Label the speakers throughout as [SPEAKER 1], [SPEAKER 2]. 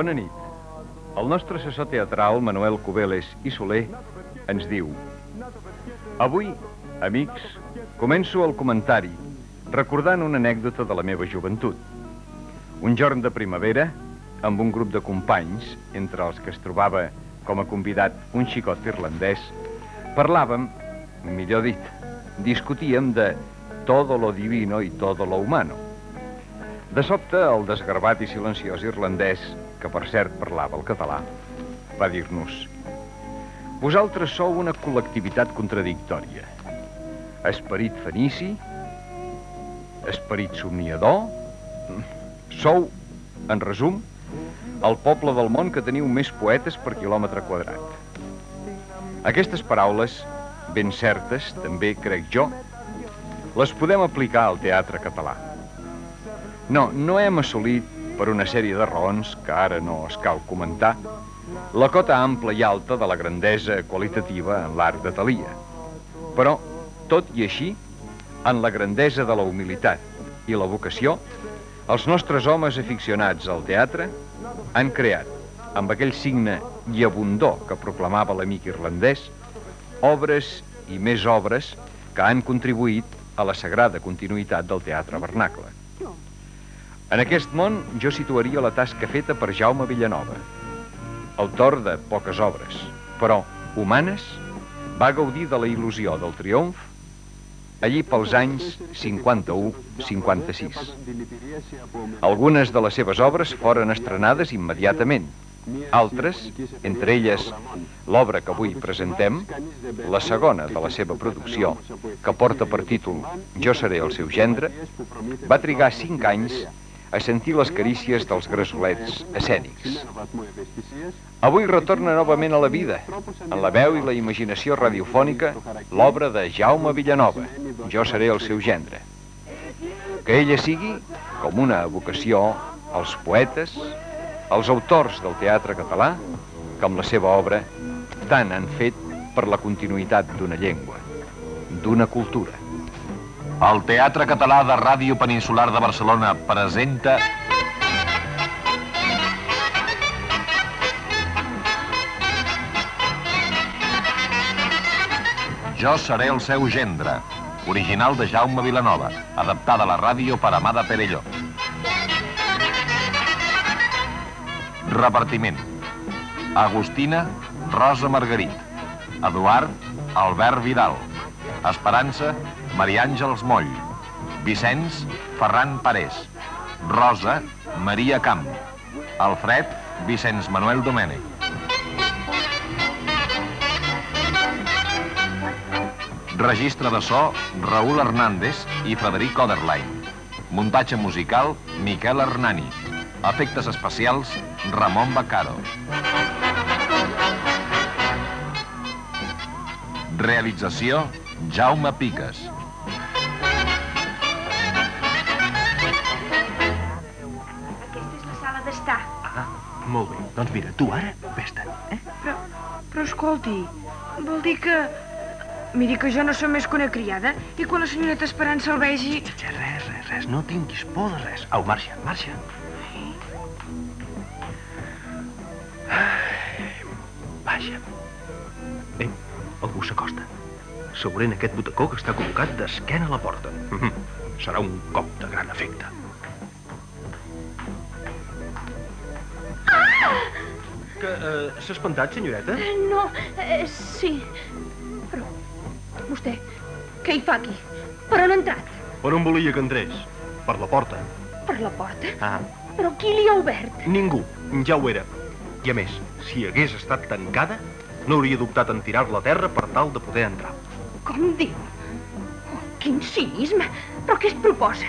[SPEAKER 1] Bona nit. El nostre assessor teatral, Manuel Cubeles i Soler, ens diu Avui, amics, començo el comentari recordant una anècdota de la meva joventut. Un jorn de primavera, amb un grup de companys, entre els que es trobava com a convidat un xicot irlandès, parlàvem, millor dit, discutíem de todo lo divino i todo lo humano. De sobte, el desgarbat i silenciós irlandès, que per cert parlava el català, va dir-nos Vosaltres sou una col·lectivitat contradictòria. Esperit fenici, esperit somniador, sou, en resum, el poble del món que teniu més poetes per quilòmetre quadrat. Aquestes paraules, ben certes, també crec jo, les podem aplicar al teatre català. No, no hem assolit, per una sèrie de raons que ara no es cal comentar, la cota ampla i alta de la grandesa qualitativa en l'art de Talia. Però, tot i així, en la grandesa de la humilitat i la vocació, els nostres homes aficionats al teatre han creat, amb aquell signe i abundor que proclamava l'amic irlandès, obres i més obres que han contribuït a la sagrada continuïtat del teatre vernacle. En aquest món jo situaria la tasca feta per Jaume Villanova, autor de poques obres, però humanes, va gaudir de la il·lusió del triomf allí pels anys 51-56. Algunes de les seves obres foren estrenades immediatament. Altres, entre elles l'obra que avui presentem, la segona de la seva producció, que porta per títol Jo seré el seu gendre, va trigar cinc anys a sentir les carícies dels gresolets escènics. Avui retorna novament a la vida, en la veu i la imaginació radiofònica, l'obra de Jaume Villanova, Jo seré el seu gendre. Que ella sigui com una vocació als poetes, als autors del teatre català, que amb la seva obra tant han fet per la continuïtat d'una llengua, d'una cultura.
[SPEAKER 2] El Teatre Català de Ràdio Peninsular de Barcelona presenta... Jo seré el seu gendre, original de Jaume Vilanova, adaptada a la ràdio per Amada Perelló. Repartiment. Agustina, Rosa Margarit. Eduard, Albert Vidal. Esperança, Maria Àngels Moll. Vicenç, Ferran Parés. Rosa, Maria Camp. Alfred, Vicenç Manuel Domènech. Registre de so, Raül Hernández i Frederic Oderlein. Muntatge musical, Miquel Hernani. Efectes especials, Ramon Bacaro. Realització, Jaume Piques.
[SPEAKER 3] Molt bé. Doncs mira, tu ara vés-te'n, eh?
[SPEAKER 4] Però, però escolti, vol dir que... Miri que jo no som més que una criada i quan la senyoreta Esperança el vegi...
[SPEAKER 3] Ja, res, res, res. No tinguis por de res. Au, marxa, marxa. Ai, vaja. Ei, algú s'acosta. Segurent aquest butacó que està col·locat d'esquena a la porta. Mhm. Serà un cop de gran efecte. Que, eh, s'ha espantat, senyoreta?
[SPEAKER 4] No, eh, sí. Però, vostè, què hi fa aquí? Per on ha entrat?
[SPEAKER 3] Per on volia que entrés? Per la porta.
[SPEAKER 4] Per la porta?
[SPEAKER 3] Ah,
[SPEAKER 4] Però qui li ha obert?
[SPEAKER 3] ningú. Ja ho era. I a més, si hagués estat tancada, no hauria dubtat en tirar-la a terra per tal de poder entrar.
[SPEAKER 4] Com diu? Oh, quin cinisme! Però què es proposa?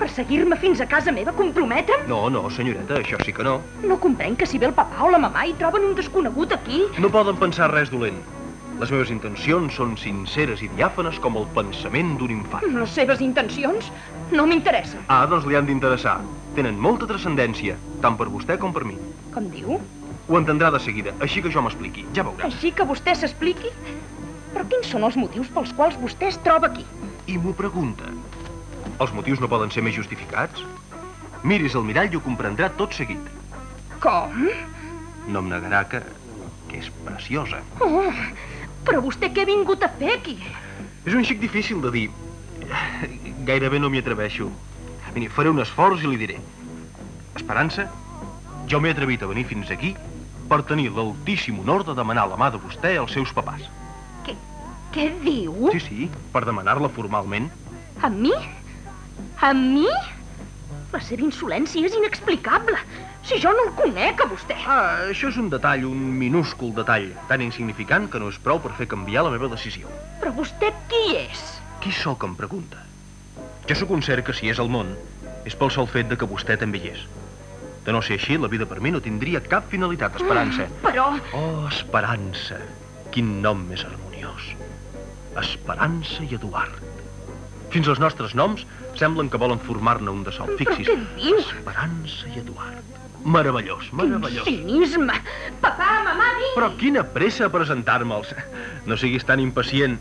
[SPEAKER 4] Perseguir-me fins a casa meva, comprometre'm?
[SPEAKER 3] No, no, senyoreta, això sí que no.
[SPEAKER 4] No comprenc que si ve el papà o la mamà i troben un desconegut aquí...
[SPEAKER 3] No poden pensar res dolent. Les meves intencions són sinceres i diàfanes com el pensament d'un infant.
[SPEAKER 4] Les seves intencions no m'interessen.
[SPEAKER 3] Ah, doncs li han d'interessar. Tenen molta transcendència, tant per vostè com per mi.
[SPEAKER 4] Com diu?
[SPEAKER 3] Ho entendrà de seguida, així que jo m'expliqui. Ja veurà.
[SPEAKER 4] Així que vostè s'expliqui? Però quins són els motius pels quals vostè es troba aquí?
[SPEAKER 3] I m'ho pregunta. Els motius no poden ser més justificats? Miris al mirall i ho comprendrà tot seguit.
[SPEAKER 4] Com?
[SPEAKER 3] No em negarà que, que és preciosa.
[SPEAKER 5] Oh, però vostè què ha vingut a fer aquí?
[SPEAKER 3] És un xic difícil de dir. Gairebé no m'hi atreveixo. Miri, faré un esforç i li diré. Esperança, jo m'he atrevit a venir fins aquí per tenir l'altíssim honor de demanar la mà de vostè als seus papàs.
[SPEAKER 5] Què diu?
[SPEAKER 3] Sí, sí, per demanar-la formalment.
[SPEAKER 5] A mi? A mi? La seva insolència és inexplicable. Si jo no el conec, a vostè.
[SPEAKER 3] Ah, això és un detall, un minúscul detall, tan insignificant que no és prou per fer canviar la meva decisió.
[SPEAKER 5] Però vostè qui és?
[SPEAKER 3] Qui sóc, em pregunta? Jo sóc un cert que si és al món, és pel sol fet de que vostè també hi és. De no ser així, la vida per mi no tindria cap finalitat, Esperança.
[SPEAKER 5] Però...
[SPEAKER 3] Oh, Esperança. Quin nom més harmoniós. Esperança i Eduard. Fins els nostres noms semblen que volen formar-ne un de sol.
[SPEAKER 5] Però
[SPEAKER 3] Fixis.
[SPEAKER 5] què diu?
[SPEAKER 3] Esperança i Eduard. Meravellós, meravellós.
[SPEAKER 5] Cinisme. Papà, mamà, vinc.
[SPEAKER 3] Però quina pressa a presentar-me'ls. No siguis tan impacient.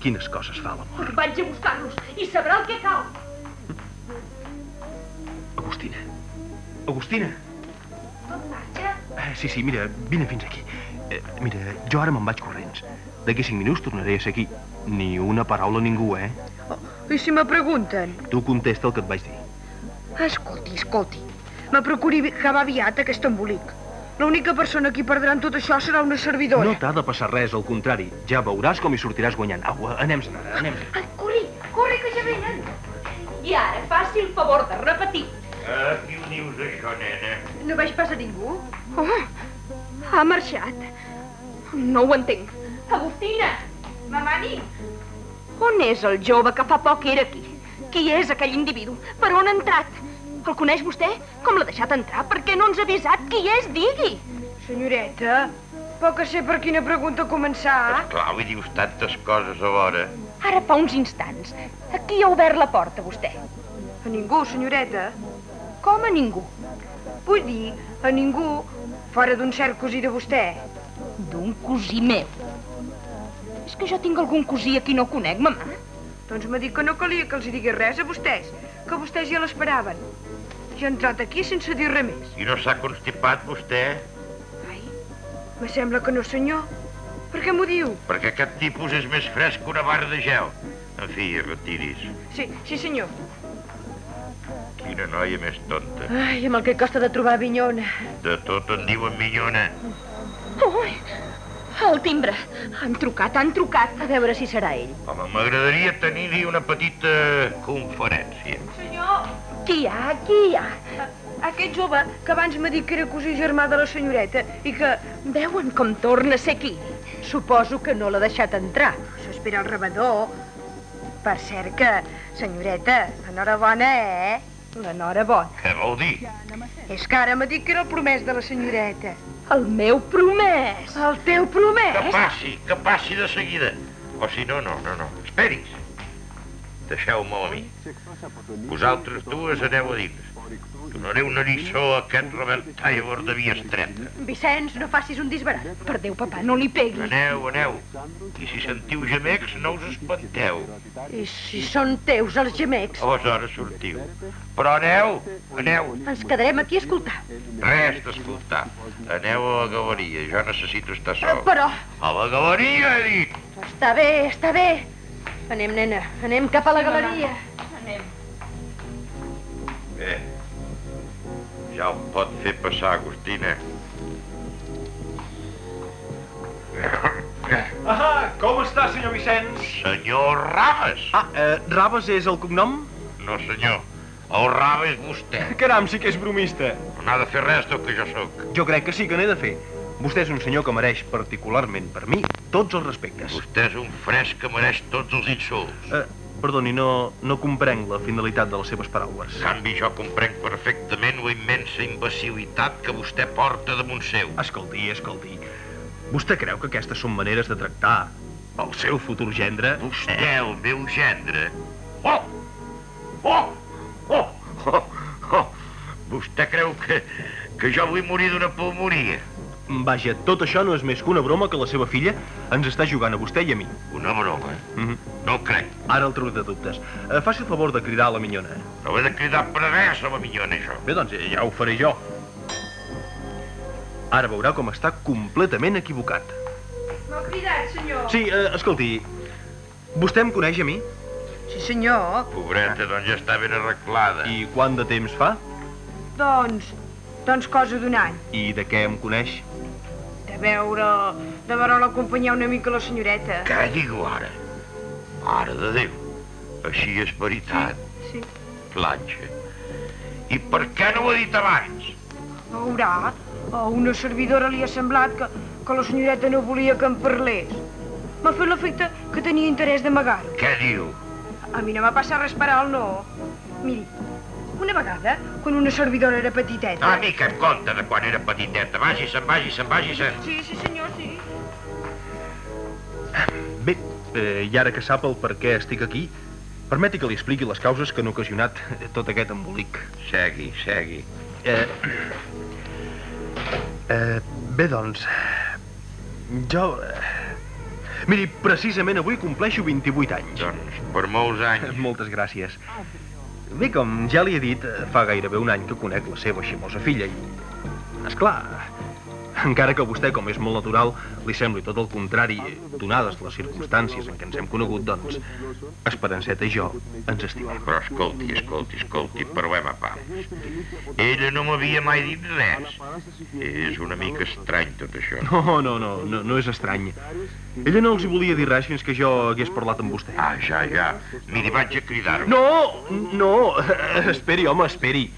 [SPEAKER 3] Quines coses fa l'amor.
[SPEAKER 5] Vaig a buscar-los i sabrà el que cal.
[SPEAKER 3] Agustina. Agustina.
[SPEAKER 5] Tot marxa?
[SPEAKER 3] Eh, sí, sí, mira, vine fins aquí. Eh, mira, jo ara me'n vaig corrents. D'aquí cinc minuts tornaré a ser aquí. Ni una paraula a ningú, eh?
[SPEAKER 4] I si me pregunten?
[SPEAKER 3] Tu contesta el que et vaig dir.
[SPEAKER 4] Escolti, escolti. Me procuri acabar aviat aquest embolic. L'única persona que hi perdrà en tot això serà una servidora.
[SPEAKER 3] No t'ha de passar res, al contrari. Ja veuràs com hi sortiràs guanyant. Au, anem-se'n ara, anem -se'n.
[SPEAKER 5] Ai, corri, corri, que ja venen. I ara faci el favor de repetir.
[SPEAKER 6] A qui ho dius, això, nena?
[SPEAKER 4] No veig pas a ningú.
[SPEAKER 5] Oh, ha marxat. No ho entenc. Agustina,
[SPEAKER 4] Mamani,
[SPEAKER 5] on és el jove que fa poc era aquí? Qui és aquell individu? Per on ha entrat? El coneix vostè? Com l'ha deixat entrar? Per què no ens ha avisat? Qui és? Digui.
[SPEAKER 4] senyoreta, poc a ser per quina pregunta començar.
[SPEAKER 6] Clar, avui dius tantes coses alhora.
[SPEAKER 5] Ara fa uns instants. A qui ha obert la porta, vostè?
[SPEAKER 4] A ningú, senyoreta.
[SPEAKER 5] Com a ningú?
[SPEAKER 4] Vull dir, a ningú, fora d'un cert cosí de vostè.
[SPEAKER 5] D'un cosí meu. És que jo tinc algun cosí a qui no conec, mamà.
[SPEAKER 4] Doncs m'ha dit que no calia que els digués res a vostès, que vostès ja l'esperaven. Ja ha entrat aquí sense dir res més.
[SPEAKER 6] I no s'ha constipat, vostè?
[SPEAKER 4] Ai, me sembla que no, senyor. Per què m'ho diu?
[SPEAKER 6] Perquè aquest tipus és més fresc que una barra de gel. En fi, retiris.
[SPEAKER 4] Sí, sí, senyor.
[SPEAKER 6] Quina noia més tonta.
[SPEAKER 4] Ai, amb el que costa de trobar Vinyona.
[SPEAKER 6] De tot en diuen minyona.
[SPEAKER 5] Ui, el timbre. Han trucat, han trucat.
[SPEAKER 4] A veure si serà ell.
[SPEAKER 6] Home, m'agradaria tenir-hi una petita conferència.
[SPEAKER 4] Senyor,
[SPEAKER 5] Qui hi ha? Qui hi ha?
[SPEAKER 4] aquest jove que abans m'ha dit que era cosí germà de la senyoreta i que
[SPEAKER 5] Veuen com torna a ser aquí.
[SPEAKER 4] suposo que no l'ha deixat entrar. Això espera el rebedor. Per cert que, senyoreta, enhorabona, eh? L'enhorabona.
[SPEAKER 6] Què vol dir?
[SPEAKER 4] És que ara m'ha dit que era el promès de la senyoreta.
[SPEAKER 5] El meu promès.
[SPEAKER 4] El teu promès?
[SPEAKER 6] Que passi, que passi de seguida. O si no, no, no, no. Esperis. Deixeu-me a mi. Vosaltres dues aneu a dins. Donaré una lliçó a aquest Robert Taylor de via estreta.
[SPEAKER 4] Vicenç, no facis un disbarat.
[SPEAKER 5] Per Déu, papà, no li pegui.
[SPEAKER 6] Aneu, aneu. I si sentiu gemecs, no us espanteu.
[SPEAKER 4] I si són teus els gemecs?
[SPEAKER 6] Aleshores sortiu. Però aneu, aneu.
[SPEAKER 4] Ens quedarem aquí a escoltar.
[SPEAKER 6] Res d'escoltar. Aneu a la galeria, jo necessito estar sol.
[SPEAKER 4] Però
[SPEAKER 6] A la galeria, he dit!
[SPEAKER 4] està bé, està bé. Anem, nena, anem cap a la galeria.
[SPEAKER 6] Bé, ja el pot fer passar, Agustina.
[SPEAKER 3] Ah, com està, senyor Vicenç?
[SPEAKER 6] Senyor Raves!
[SPEAKER 3] Ah, eh, Raves és el cognom?
[SPEAKER 6] No, senyor. El Rava és vostè.
[SPEAKER 3] Caram, sí que és bromista.
[SPEAKER 6] No n'ha de fer res del que jo sóc.
[SPEAKER 3] Jo crec que sí que n'he de fer. Vostè és un senyor que mereix particularment per mi tots els respectes.
[SPEAKER 6] Vostè és un fresc que mereix tots els insults.
[SPEAKER 3] Eh, perdoni, no, no comprenc la finalitat de les seves paraules.
[SPEAKER 6] En canvi, jo comprenc perfectament la immensa imbecilitat que vostè porta damunt seu.
[SPEAKER 3] Escolti, escolti. Vostè creu que aquestes són maneres de tractar el seu futur gendre?
[SPEAKER 6] Vostè, el meu gendre... Oh! Oh! Oh! Oh! oh! Vostè creu que, que jo vull morir d'una pulmonia?
[SPEAKER 3] Vaja, tot això no és més que una broma que la seva filla ens està jugant a vostè i a mi.
[SPEAKER 6] Una broma?
[SPEAKER 3] Mm -hmm.
[SPEAKER 6] No crec.
[SPEAKER 3] Ara el truc de dubtes. Eh, faci el favor de cridar a la minyona.
[SPEAKER 6] No he de cridar per res a la minyona, això.
[SPEAKER 3] Bé, doncs ja ho faré jo. Ara veurà com està completament equivocat.
[SPEAKER 4] M'ha cridat, senyor.
[SPEAKER 3] Sí, eh, escolti, vostè em coneix a mi?
[SPEAKER 4] Sí, senyor.
[SPEAKER 6] Pobreta, doncs ja està ben arreglada.
[SPEAKER 3] I quant de temps fa?
[SPEAKER 4] Doncs, doncs cosa d'un any.
[SPEAKER 3] I de què em coneix?
[SPEAKER 4] De veure, de veure l'acompanyar una mica la senyoreta.
[SPEAKER 6] Què diu ara? Mare de Déu, així és veritat,
[SPEAKER 4] Sí.
[SPEAKER 6] planxa. I per què no ho ha dit abans?
[SPEAKER 4] Veurà, a una servidora li ha semblat que, que la senyoreta no volia que em parlés. M'ha fet l'efecte que tenia interès d'amagar-ho.
[SPEAKER 6] Què diu?
[SPEAKER 4] A mi no m'ha passat res per alt, no. Miri, una vegada, quan una servidora era petiteta...
[SPEAKER 6] A mi que em compte de quan era petiteta. Vagi-se'n, vagi-se'n, vagi-se'n.
[SPEAKER 4] Sí, sí, senyor, sí.
[SPEAKER 3] Bé, eh, i ara que sap el per què estic aquí, permeti que li expliqui les causes que han ocasionat tot aquest embolic.
[SPEAKER 6] Segui, segui.
[SPEAKER 3] Eh, eh, bé, doncs, jo... Eh, miri, precisament avui compleixo 28 anys.
[SPEAKER 6] Doncs per molts anys.
[SPEAKER 3] Moltes gràcies. Bé, com ja li he dit, fa gairebé un any que conec la seva ximosa filla i... És clar, encara que a vostè, com és molt natural, li sembli tot el contrari, donades les circumstàncies en què ens hem conegut, doncs, Esperanceta i jo ens estimem.
[SPEAKER 6] Però escolti, escolti, escolti, provem a pams. Ella no m'havia mai dit res. És una mica estrany tot això.
[SPEAKER 3] No, no, no, no, no és estrany. Ella no els hi volia dir res fins que jo hagués parlat amb vostè.
[SPEAKER 6] Ah, ja, ja. Miri, vaig a cridar-ho.
[SPEAKER 3] No, no, esperi, home, esperi.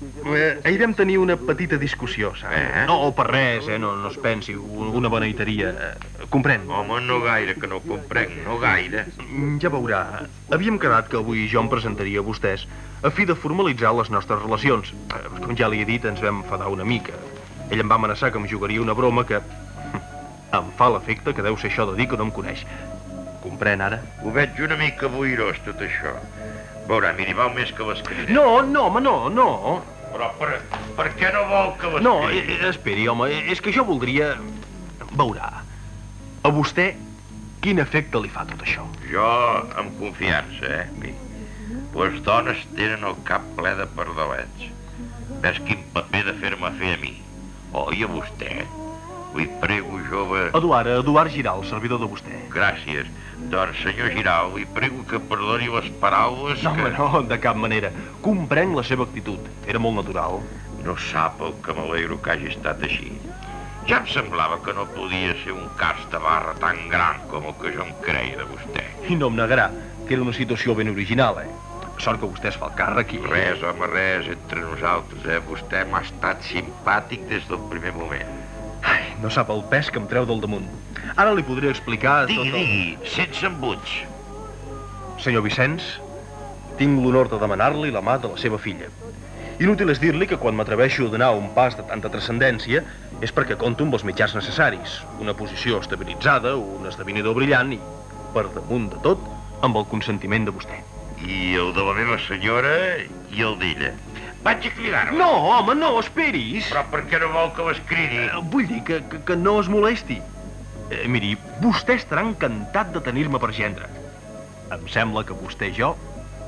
[SPEAKER 3] Eh, ahir vam tenir una petita discussió, sap?
[SPEAKER 6] Eh?
[SPEAKER 3] No, per res, eh, no, no es pensi, un- una beneiteria. Eh, Comprèn.
[SPEAKER 6] Home, no gaire, que no comprenc, no gaire.
[SPEAKER 3] Mm, Ja veurà. Havíem quedat que avui jo em presentaria a vostès a fi de formalitzar les nostres relacions. Eh, Com ja li he dit, ens vam enfadar una mica. Ell em va amenaçar que em jugaria una broma que... Em fa l'efecte que deu ser això de dir que no em coneix. Comprèn, ara?
[SPEAKER 6] Ho veig una mica boirós, tot això. Veurà, miri, val més que l'escriuré.
[SPEAKER 3] No, no, home, no, no.
[SPEAKER 6] Però per, per què no vol que
[SPEAKER 3] No,
[SPEAKER 6] l'escrigui?
[SPEAKER 3] eh, esperi, home, eh, és que jo voldria... Veurà. A vostè, quin efecte li fa tot això?
[SPEAKER 6] Jo, amb confiança, eh? Bé, les dones tenen el cap ple de pardalets. Ves quin paper de fer-me fer a mi. Oh, i a vostè? Li prego, jove...
[SPEAKER 3] Eduard, Eduard Giral, servidor de vostè.
[SPEAKER 6] Gràcies. Doncs, senyor Giral, li prego que perdoni les paraules
[SPEAKER 3] No,
[SPEAKER 6] que...
[SPEAKER 3] home, no, de cap manera. Comprenc la seva actitud. Era molt natural.
[SPEAKER 6] No sap el que m'alegro que hagi estat així. Ja em semblava que no podia ser un cas de barra tan gran com el que jo em creia de vostè.
[SPEAKER 3] I no em negarà que era una situació ben original, eh? Sort que vostè es fa el càrrec i...
[SPEAKER 6] Res, home, res, entre nosaltres, eh? Vostè m'ha estat simpàtic des del primer moment.
[SPEAKER 3] Ai, no sap el pes que em treu del damunt. Ara li podré explicar
[SPEAKER 6] Digui,
[SPEAKER 3] tot el...
[SPEAKER 6] digui, sense embuts.
[SPEAKER 3] Senyor Vicenç, tinc l'honor de demanar-li la mà de la seva filla. Inútil és dir-li que quan m'atreveixo a donar un pas de tanta transcendència és perquè compto amb els mitjans necessaris, una posició estabilitzada, un esdevenidor brillant i, per damunt de tot, amb el consentiment de vostè.
[SPEAKER 6] I el de la meva senyora i el d'ella. Vaig a cridar-la.
[SPEAKER 3] No, home, no, esperis!
[SPEAKER 6] Però per què no vol que l'escrigui?
[SPEAKER 3] Eh, Vull dir que, que, que no es molesti. Eh, miri, vostè estarà encantat de tenir-me per gendre. Em sembla que vostè i jo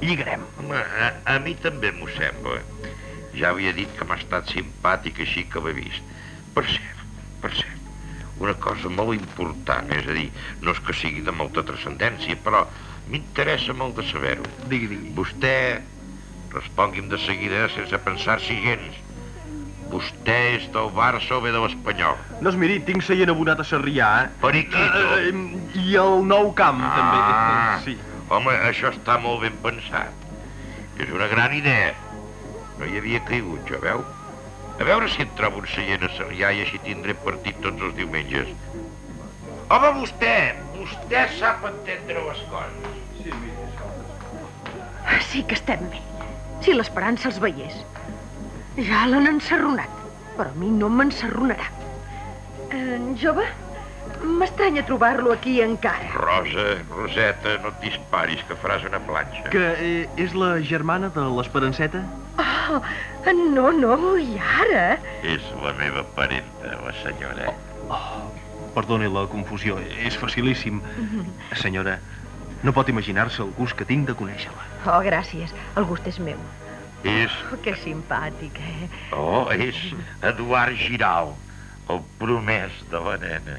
[SPEAKER 3] lligarem.
[SPEAKER 6] Home, a, a mi també m'ho sembla. Ja havia dit que m'ha estat simpàtic així que l'he vist. Per cert, per cert, una cosa molt important, és a dir, no és que sigui de molta transcendència, però m'interessa molt de saber-ho.
[SPEAKER 3] Digui, digui.
[SPEAKER 6] Vostè, respongui'm de seguida sense pensar-s'hi gens. Vostè és del Barça o bé de l'Espanyol?
[SPEAKER 3] No es miri, tinc seient abonat a Sarrià, eh?
[SPEAKER 6] Periquito.
[SPEAKER 3] Eh, I el nou camp,
[SPEAKER 6] Ah.
[SPEAKER 3] també. Sí.
[SPEAKER 6] Home, això està molt ben pensat. És una gran idea. No hi havia caigut, jo, veu? A veure si em trobo un seient a Sarrià i així tindré partit tots els diumenges. Home, vostè! Vostè sap entendre les coses.
[SPEAKER 4] Sí que estem bé. Si l'esperança els veiés. Ja l'han ensarronat, però a mi no m'ensarronarà. Eh, jove, m'estranya trobar-lo aquí encara.
[SPEAKER 6] Rosa, Roseta, no et disparis, que faràs una planxa.
[SPEAKER 3] Que eh, és la germana de l'Esperanceta?
[SPEAKER 4] Oh, no, no, i ara?
[SPEAKER 6] És la meva parenta, la senyora.
[SPEAKER 3] Oh, perdoni la confusió, és facilíssim. Senyora, no pot imaginar-se el gust que tinc de conèixer-la.
[SPEAKER 4] Oh, gràcies, el gust és meu.
[SPEAKER 6] És...
[SPEAKER 4] Oh, que simpàtic, eh?
[SPEAKER 6] Oh, és Eduard Giral, el promès de la nena,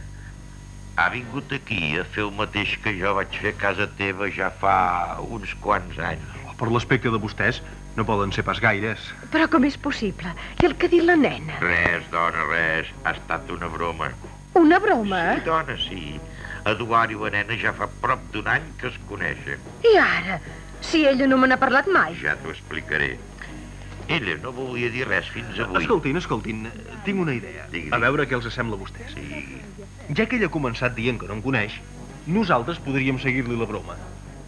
[SPEAKER 6] ha vingut aquí a fer el mateix que jo vaig fer a casa teva ja fa uns quants anys.
[SPEAKER 3] Per l'aspecte de vostès, no poden ser pas gaires.
[SPEAKER 7] Però com és possible? I el que ha dit la nena?
[SPEAKER 6] Res, dona, res. Ha estat una broma.
[SPEAKER 7] Una broma?
[SPEAKER 6] Sí, dona, sí. Eduard i la nena ja fa prop d'un any que es coneixen.
[SPEAKER 7] I ara? Si ella no me n'ha parlat mai.
[SPEAKER 6] Ja t'ho explicaré. Ella no volia dir res fins avui.
[SPEAKER 3] Escoltin, escoltin, tinc una idea.
[SPEAKER 6] Digui,
[SPEAKER 3] A
[SPEAKER 6] digui.
[SPEAKER 3] veure què els sembla a vostès.
[SPEAKER 6] Sí.
[SPEAKER 3] Ja que ell ha començat dient que no em coneix, nosaltres podríem seguir-li la broma.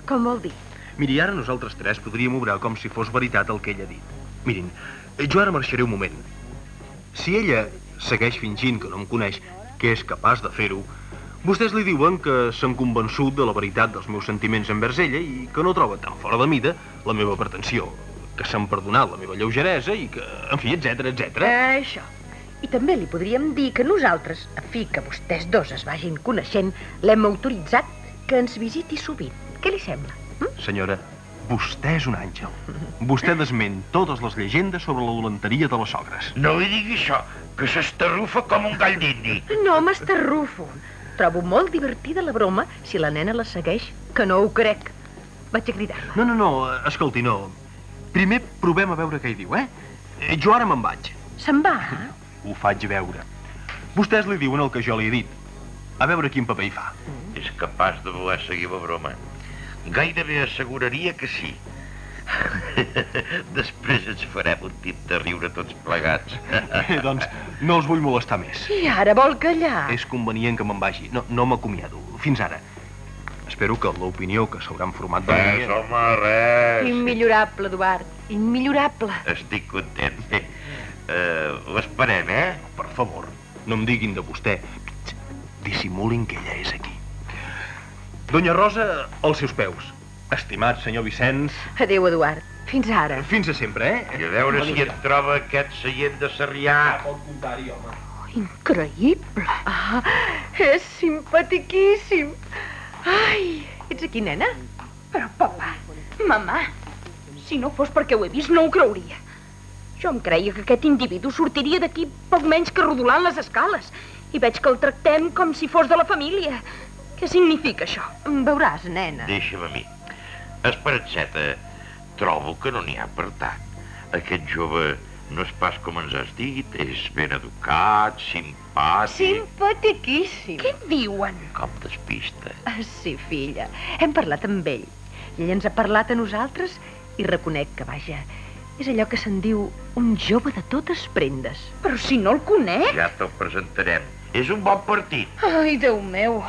[SPEAKER 7] Com vol dir?
[SPEAKER 3] Miri, ara nosaltres tres podríem obrar com si fos veritat el que ell ha dit. Mirin, jo ara marxaré un moment. Si ella segueix fingint que no em coneix, que és capaç de fer-ho, vostès li diuen que s'han convençut de la veritat dels meus sentiments envers ella i que no troba tan fora de mida la meva pretensió, que s'han perdonat la meva lleugeresa i que, en fi, etc etc.
[SPEAKER 7] Eh, això. I també li podríem dir que nosaltres, a fi que vostès dos es vagin coneixent, l'hem autoritzat que ens visiti sovint. Què li sembla?
[SPEAKER 3] Senyora, vostè és un àngel. Vostè desment totes les llegendes sobre la dolenteria de les sogres.
[SPEAKER 6] No li digui això, que s'estarrufa com un gall d'indi.
[SPEAKER 7] No m'estarrufo. Trobo molt divertida la broma si la nena la segueix, que no ho crec. Vaig a cridar-la.
[SPEAKER 3] No, no, no, escolti, no. Primer provem a veure què hi diu, eh? Eh, Jo ara me'n vaig.
[SPEAKER 7] Se'n va?
[SPEAKER 3] Ho faig veure. Vostès li diuen el que jo li he dit. A veure quin paper hi fa.
[SPEAKER 6] És capaç de voler seguir la broma. Gairebé asseguraria que sí. Després ens farem un tip de riure tots plegats.
[SPEAKER 3] Eh, doncs no els vull molestar més.
[SPEAKER 7] I ara vol callar?
[SPEAKER 3] És convenient que me'n vagi. No, no m'acomiado. Fins ara. Espero que l'opinió que s'hauran format de
[SPEAKER 6] Res,
[SPEAKER 3] mi...
[SPEAKER 6] home, res.
[SPEAKER 7] Immillorable, Eduard. Immillorable.
[SPEAKER 6] Estic content. Uh, L'esperem, eh?
[SPEAKER 3] Per favor, no em diguin de vostè. Dissimulin que ella és aquí. Donya Rosa, als seus peus. Estimat senyor Vicenç,
[SPEAKER 7] Adéu, Eduard. Fins ara.
[SPEAKER 3] fins a sempre, eh?
[SPEAKER 6] I a veure si et troba aquest seient de Sarrià.
[SPEAKER 3] Pot comptar-hi, home.
[SPEAKER 7] Increïble. Ah, és simpatiquíssim. Ai, ets aquí, nena?
[SPEAKER 5] Però, papa, mamà, si no fos perquè ho he vist, no ho creuria. Jo em creia que aquest individu sortiria d'aquí poc menys que rodolant les escales. I veig que el tractem com si fos de la família. Què significa això?
[SPEAKER 7] Veuràs, nena.
[SPEAKER 6] Deixa'm a mi. Esperatzeta, trobo que no n'hi ha per tant. Aquest jove no és pas com ens has dit, és ben educat, simpàtic...
[SPEAKER 7] Simpatiquíssim.
[SPEAKER 5] Què diuen?
[SPEAKER 6] Com despista.
[SPEAKER 7] Ah, Sí, filla. Hem parlat amb ell. I ell ens ha parlat a nosaltres i reconec que, vaja, és allò que se'n diu un jove de totes prendes.
[SPEAKER 5] Però si no el conec...
[SPEAKER 6] Ja te'l presentarem. És un bon partit.
[SPEAKER 5] Ai, Déu meu.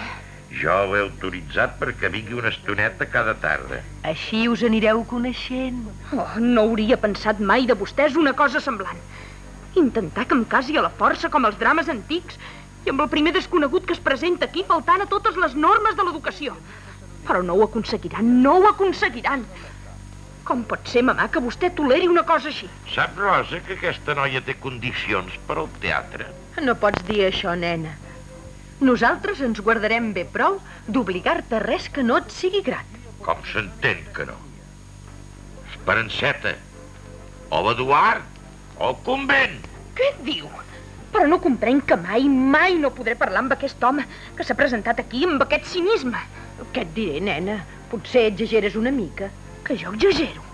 [SPEAKER 6] Jo l'he autoritzat perquè vingui una estoneta cada tarda.
[SPEAKER 7] Així us anireu coneixent.
[SPEAKER 5] Oh, no hauria pensat mai de vostès una cosa semblant. Intentar que em casi a la força com els drames antics i amb el primer desconegut que es presenta aquí faltant a totes les normes de l'educació. Però no ho aconseguiran, no ho aconseguiran. Com pot ser, mamà, que vostè toleri una cosa així?
[SPEAKER 6] Sap, Rosa, que aquesta noia té condicions per al teatre?
[SPEAKER 7] No pots dir això, nena. Nosaltres ens guardarem bé prou d'obligar-te res que no et sigui grat.
[SPEAKER 6] Com s'entén que no? Esperanceta, o l'Eduard, o convent.
[SPEAKER 5] Què diu? Però no comprenc que mai, mai no podré parlar amb aquest home que s'ha presentat aquí amb aquest cinisme.
[SPEAKER 7] Què et diré, nena? Potser exageres una mica.
[SPEAKER 5] Que jo exagero.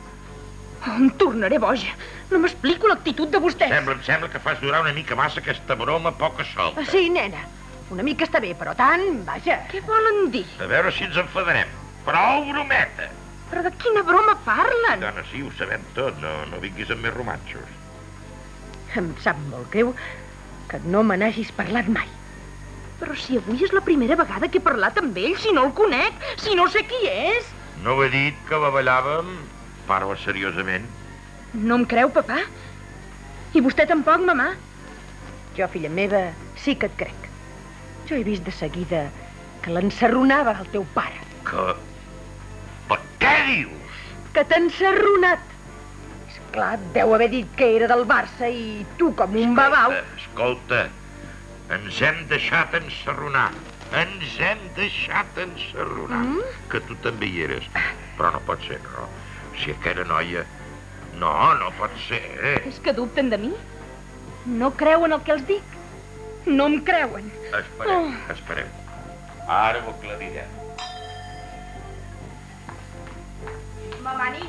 [SPEAKER 5] Oh, em tornaré boja. No m'explico l'actitud de vostès.
[SPEAKER 6] Sembla, em sembla que fas durar una mica massa aquesta broma poca solta.
[SPEAKER 7] Sí, nena. Una mica està bé, però tant, vaja.
[SPEAKER 5] Què volen dir?
[SPEAKER 6] A veure si ens enfadarem. Prou brometa.
[SPEAKER 5] Però de quina broma parlen?
[SPEAKER 6] Dona, sí, ho sabem tot. No, no vinguis amb més romanxos.
[SPEAKER 7] Em sap molt greu que no me n'hagis parlat mai.
[SPEAKER 5] Però si avui és la primera vegada que he parlat amb ell, si no el conec, si no sé qui és.
[SPEAKER 6] No ho he dit que la ballàvem? Parla seriosament.
[SPEAKER 5] No em creu, papà? I vostè tampoc, mamà?
[SPEAKER 7] Jo, filla meva, sí que et crec. Jo he vist de seguida que l'ensarronava el teu pare.
[SPEAKER 6] Que... Per què dius?
[SPEAKER 7] Que t'ha ensarronat. És clar, deu haver dit que era del Barça i tu, com un babau...
[SPEAKER 6] Escolta, ens hem deixat ensarronar. Ens hem deixat ensarronar.
[SPEAKER 7] Mm?
[SPEAKER 6] Que tu també hi eres. Però no pot ser, no. Si aquella noia... No, no pot ser.
[SPEAKER 5] És que dubten de mi? No creuen el que els dic? No em creuen.
[SPEAKER 6] Espereu, espereu. Ara ho aclarirem.
[SPEAKER 5] Mamani.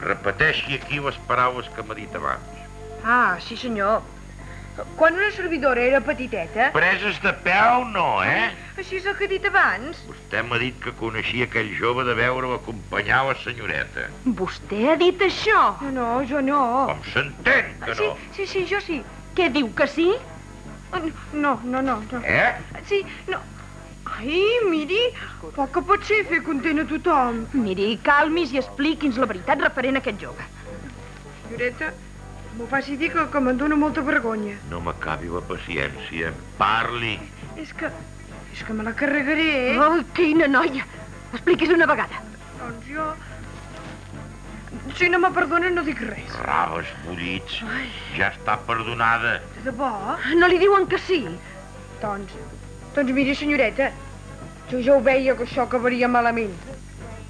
[SPEAKER 6] Repeteixi aquí les paraules que m'ha dit abans.
[SPEAKER 4] Ah, sí senyor. Quan una servidora era petiteta,
[SPEAKER 6] Preses de peu no, eh?
[SPEAKER 4] així és el que he dit abans.
[SPEAKER 6] Vostè m'ha dit que coneixia aquell jove de veure-ho acompanyar la senyoreta.
[SPEAKER 5] Vostè ha dit això?
[SPEAKER 4] No, no, jo no.
[SPEAKER 6] Com s'entén que
[SPEAKER 4] Sí,
[SPEAKER 6] no?
[SPEAKER 4] sí, sí, jo sí.
[SPEAKER 5] Què diu que sí?
[SPEAKER 4] No, no, no, no.
[SPEAKER 6] Eh?
[SPEAKER 4] Sí, no. Ai, miri, poc que pot ser fer content a tothom.
[SPEAKER 5] Miri, calmis i expliqui'ns la veritat referent a aquest jove.
[SPEAKER 4] Lloreta, m'ho faci dir que, que me'n dóna molta vergonya.
[SPEAKER 6] No m'acabi la paciència. Parli.
[SPEAKER 4] És que... és que me la carregaré.
[SPEAKER 5] Oh, quina noia! Expliquis una vegada.
[SPEAKER 4] Doncs jo... Si no me perdonen, no dic res.
[SPEAKER 6] Raves bullits. Ja està perdonada.
[SPEAKER 4] De debò?
[SPEAKER 5] No li diuen que sí?
[SPEAKER 4] Doncs... Doncs miri, senyoreta, jo ja ho veia que això acabaria malament.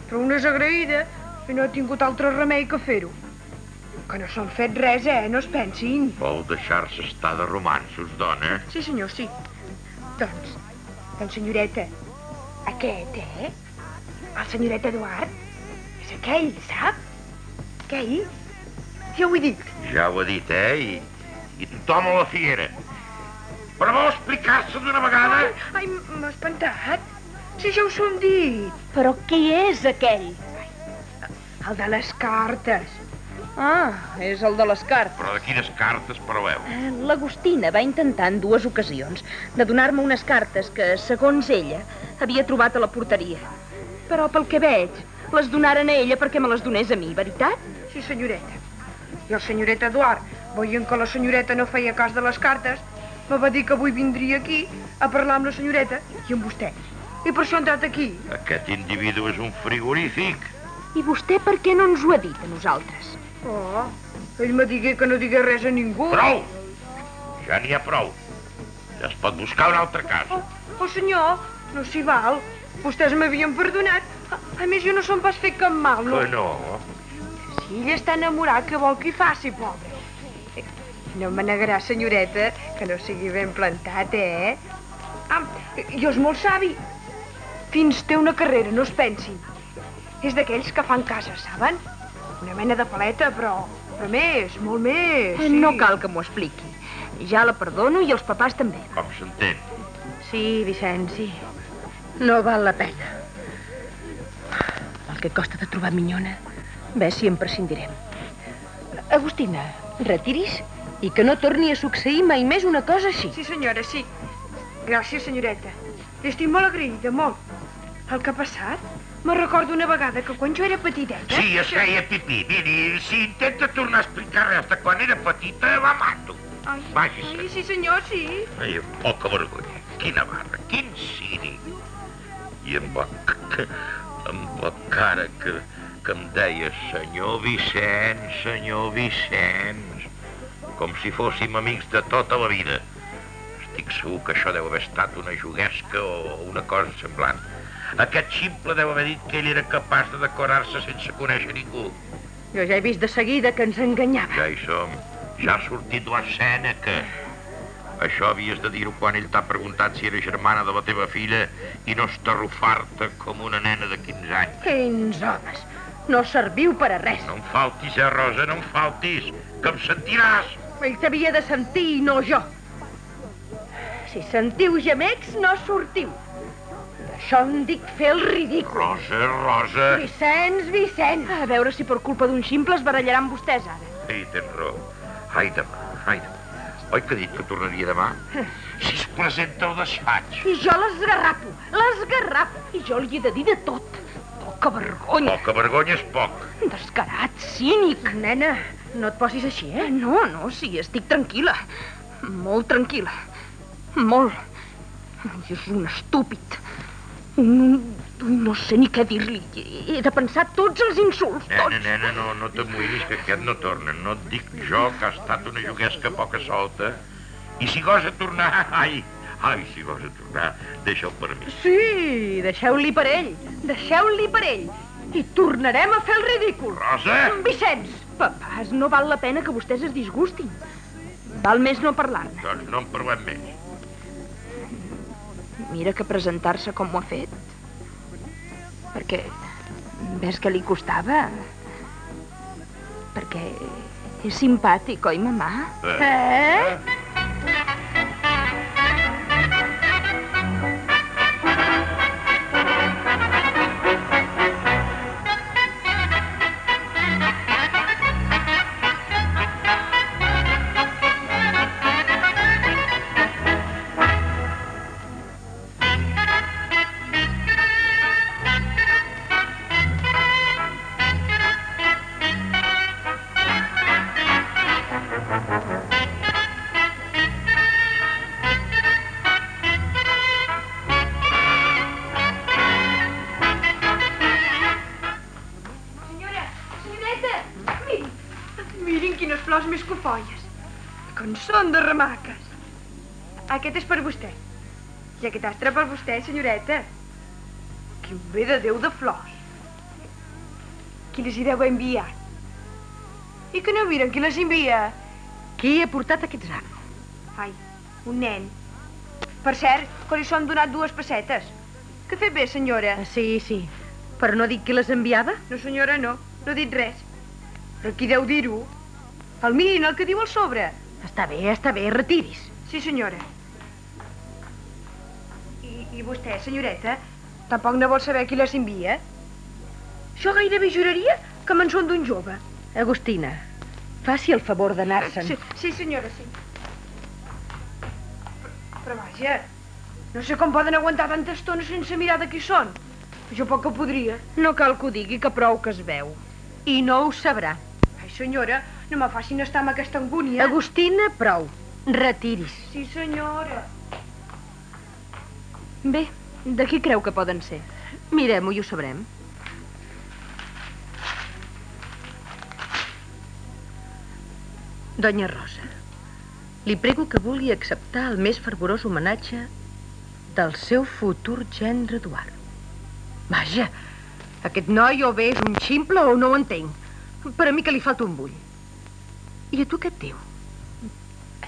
[SPEAKER 4] Però una és agraïda i no ha tingut altre remei que fer-ho. Que no s'han fet res, eh? No es pensin.
[SPEAKER 6] Vol deixar-se estar de romansos, dona?
[SPEAKER 4] Sí, senyor, sí. Doncs, doncs, senyoreta, aquest, eh? El senyoret Eduard és aquell, sap? Aquell? Ja ho he dit.
[SPEAKER 6] Ja ho ha dit, eh? I, i tothom a la figuera. Però vol explicar-se d'una vegada?
[SPEAKER 4] Ai, m'ha espantat. Si ja us ho hem dit.
[SPEAKER 5] Però qui és aquell?
[SPEAKER 4] El de les cartes.
[SPEAKER 5] Ah, és el de les cartes.
[SPEAKER 6] Però de quines cartes parleu?
[SPEAKER 5] Eh, L'Agustina va intentar en dues ocasions de donar-me unes cartes que, segons ella, havia trobat a la porteria. Però pel que veig, les donaren a ella perquè me les donés a mi, veritat?
[SPEAKER 4] Sí, senyoreta. I el senyoret Eduard, veient que la senyoreta no feia cas de les cartes, me va dir que avui vindria aquí a parlar amb la senyoreta i amb vostè. I per això ha entrat aquí.
[SPEAKER 6] Aquest individu és un frigorífic.
[SPEAKER 5] I vostè per què no ens ho ha dit a nosaltres?
[SPEAKER 4] Oh, ell me digué que no digués res a ningú.
[SPEAKER 6] Prou! Ja n'hi ha prou. Ja es pot buscar un altre cas.
[SPEAKER 4] Oh, oh senyor, no s'hi val. Vostès m'havien perdonat. A, a més, jo no som pas fet cap mal, no?
[SPEAKER 6] Que no?
[SPEAKER 4] Si ell està enamorat, què vol que hi faci, pobre? Eh, No me negarà, senyoreta, que no sigui ben plantat, eh? Ah, jo és molt savi. Fins té una carrera, no es pensin. És d'aquells que fan cases, saben? Una mena de paleta, però, però més, molt més.
[SPEAKER 5] Eh, No cal que m'ho expliqui. Ja la perdono i els papàs també.
[SPEAKER 6] Com s'entén?
[SPEAKER 4] Sí, Vicent, sí. No val la pena.
[SPEAKER 5] El que costa de trobar minyona, bé si en prescindirem.
[SPEAKER 4] Agustina, retiris i que no torni a succeir mai més una cosa així. Sí, senyora, sí. Gràcies, senyoreta. Li estic molt agraïda, molt. El que ha passat? Me recordo una vegada que quan jo era petiteta...
[SPEAKER 6] Sí, es feia pipí. Miri, si intenta tornar a explicar res de quan era petita, la mato.
[SPEAKER 4] Ai, ai, sí, senyor, sí.
[SPEAKER 6] Ai, poca vergonya. Quina barra, quin cínic. I amb la, amb la cara que, que em deia senyor Vicenç, senyor Vicenç, com si fóssim amics de tota la vida. Estic segur que això deu haver estat una juguesca o una cosa semblant. Aquest ximple deu haver dit que ell era capaç de decorar-se sense conèixer ningú.
[SPEAKER 4] Jo ja he vist de seguida que ens enganyava.
[SPEAKER 6] Ja hi som. Ja ha sortit l'escena que... Això havies de dir-ho quan ell t'ha preguntat si era germana de la teva filla i no estarrufar-te com una nena de 15 anys.
[SPEAKER 4] Quins homes! No serviu per a res.
[SPEAKER 6] No em faltis, eh, Rosa, no em faltis, que em sentiràs.
[SPEAKER 4] Ell t'havia de sentir i no jo. Si sentiu gemecs, no sortiu. D'això en dic fer el ridícul.
[SPEAKER 6] Rosa, Rosa...
[SPEAKER 4] Vicenç, Vicenç.
[SPEAKER 5] A veure si per culpa d'un ximple es barallaran vostès ara.
[SPEAKER 6] Ei, tens raó. Ai, demà, ai, demà. Oi que ha dit que tornaria demà? Si es presenta al despatx.
[SPEAKER 5] I jo l'esgarrapo, l'esgarrapo. I jo li he de dir de tot. Poca vergonya.
[SPEAKER 6] Poca vergonya és poc.
[SPEAKER 5] Descarat, cínic.
[SPEAKER 4] Nena, no et posis així, eh?
[SPEAKER 5] Eh, no, no, sí, estic tranquil·la. Molt tranquil·la. Molt. És un estúpid. Un... No sé ni què dir-li. He de pensar tots els insults,
[SPEAKER 6] Nena,
[SPEAKER 5] tots.
[SPEAKER 6] nena, no, no t'amoïnis, que aquest no torna. No et dic jo que ha estat una juguesca poca solta. I si gosa tornar, ai, ai, si gosa tornar, deixa'l per mi.
[SPEAKER 4] Sí, deixeu-li per ell. Deixeu-li per ell. I tornarem a fer el ridícul.
[SPEAKER 6] Rosa!
[SPEAKER 4] Vicenç!
[SPEAKER 5] Papàs, no val la pena que vostès es disgustin. Val més no parlar-ne.
[SPEAKER 6] Doncs no en parlem més.
[SPEAKER 5] Mira que presentar-se com ho ha fet. Perquè ves que li costava. Perquè és simpàtic, oi, mamà?
[SPEAKER 4] Eh? I aquest astre per vostè, senyoreta. Quin bé de Déu de flors. Qui les hi deu enviar? I que no miren qui les envia?
[SPEAKER 7] Qui ha portat aquests rams?
[SPEAKER 4] Ai, un nen. Per cert, que li són donat dues pessetes. Que fet bé, senyora?
[SPEAKER 7] Ah, Sí, sí. Però no dic qui les enviava?
[SPEAKER 4] No, senyora, no. No he dit res. Però qui deu dir-ho? El mirin, el que diu al sobre.
[SPEAKER 7] Està bé, està bé, retiris.
[SPEAKER 4] Sí, senyora. I, vostè, senyoreta, tampoc no vol saber qui les envia? Això gairebé juraria que me'n són d'un jove.
[SPEAKER 7] Agustina, faci el favor d'anar-se'n.
[SPEAKER 4] Sí, sí, senyora, sí. Però, però vaja, no sé com poden aguantar tanta estona sense mirar de qui són. Jo poc que podria.
[SPEAKER 5] No cal que ho digui, que prou que es veu.
[SPEAKER 7] I no ho sabrà.
[SPEAKER 4] Ai, senyora, no me facin estar amb aquesta angúnia.
[SPEAKER 7] Agustina, prou. Retiris.
[SPEAKER 4] Sí, senyora.
[SPEAKER 5] Bé, de qui creu que poden ser?
[SPEAKER 7] Mirem-ho i ho sabrem. Donya Rosa, li prego que vulgui acceptar el més fervorós homenatge del seu futur gendre Eduard. Vaja, aquest noi o bé és un ximple o no ho entenc. Per a mi que li falta un bull. I a tu què et diu?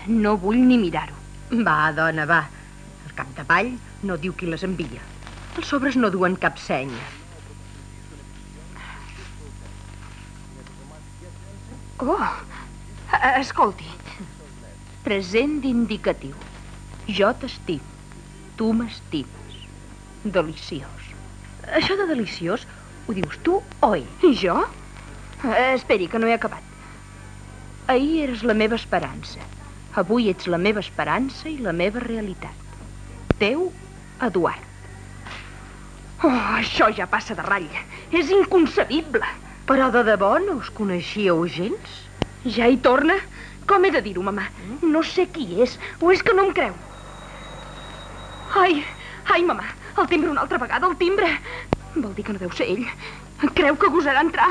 [SPEAKER 5] No vull ni mirar-ho.
[SPEAKER 7] Va, dona, va. Al capdavall no diu qui les envia. Els sobres no duen cap senya.
[SPEAKER 5] Oh, escolti. Present d'indicatiu. Jo t'estim. Tu m'estimes. Deliciós.
[SPEAKER 7] Això de deliciós ho dius tu o ell?
[SPEAKER 5] I jo? Eh, esperi, que no he acabat. Ahir eres la meva esperança. Avui ets la meva esperança i la meva realitat. Teu, Eduard. Oh, això ja passa de ratlla. És inconcebible.
[SPEAKER 7] Però de debò no us coneixíeu gens?
[SPEAKER 5] Ja hi torna? Com he de dir-ho, mamà? No sé qui és, o és que no em creu. Ai, ai, mamà, el timbre una altra vegada, el timbre. Vol dir que no deu ser ell. Creu que gosarà entrar?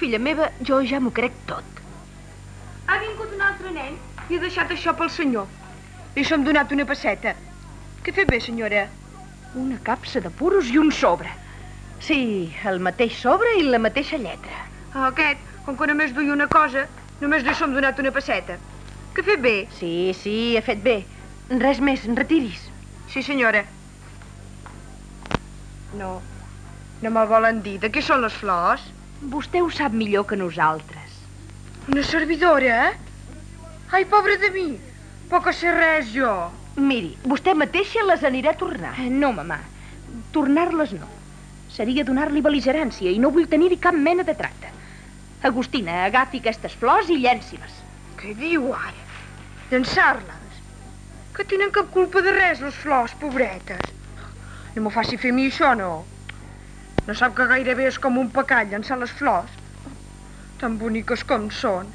[SPEAKER 7] Filla meva, jo ja m'ho crec tot.
[SPEAKER 4] Ha vingut un altre nen i ha deixat això pel senyor. Li som donat una passeta. Què fet bé, senyora?
[SPEAKER 5] Una capsa de puros i un sobre.
[SPEAKER 7] Sí, el mateix sobre i la mateixa lletra.
[SPEAKER 4] A aquest, com que només duia una cosa, només li som donat una passeta. Que fet bé?
[SPEAKER 7] Sí, sí, ha fet bé. Res més, retiris.
[SPEAKER 4] Sí, senyora. No, no me'l volen dir. De què són les flors?
[SPEAKER 5] Vostè ho sap millor que nosaltres.
[SPEAKER 4] Una servidora, eh? Ai, pobra de mi. Poc a ser res, jo.
[SPEAKER 7] Miri, vostè mateixa les anirà a tornar.
[SPEAKER 5] Eh, No, mamà. Tornar-les no. Seria donar-li beligerància i no vull tenir-hi cap mena de tracte. Agustina, agafi aquestes flors i llenci-les.
[SPEAKER 4] Què diu ara? Llançar-les? Que tenen cap culpa de res, les flors, pobretes. No m'ho faci fer a mi això, no. No sap que gairebé és com un pecat llançar les flors? Tan boniques com són.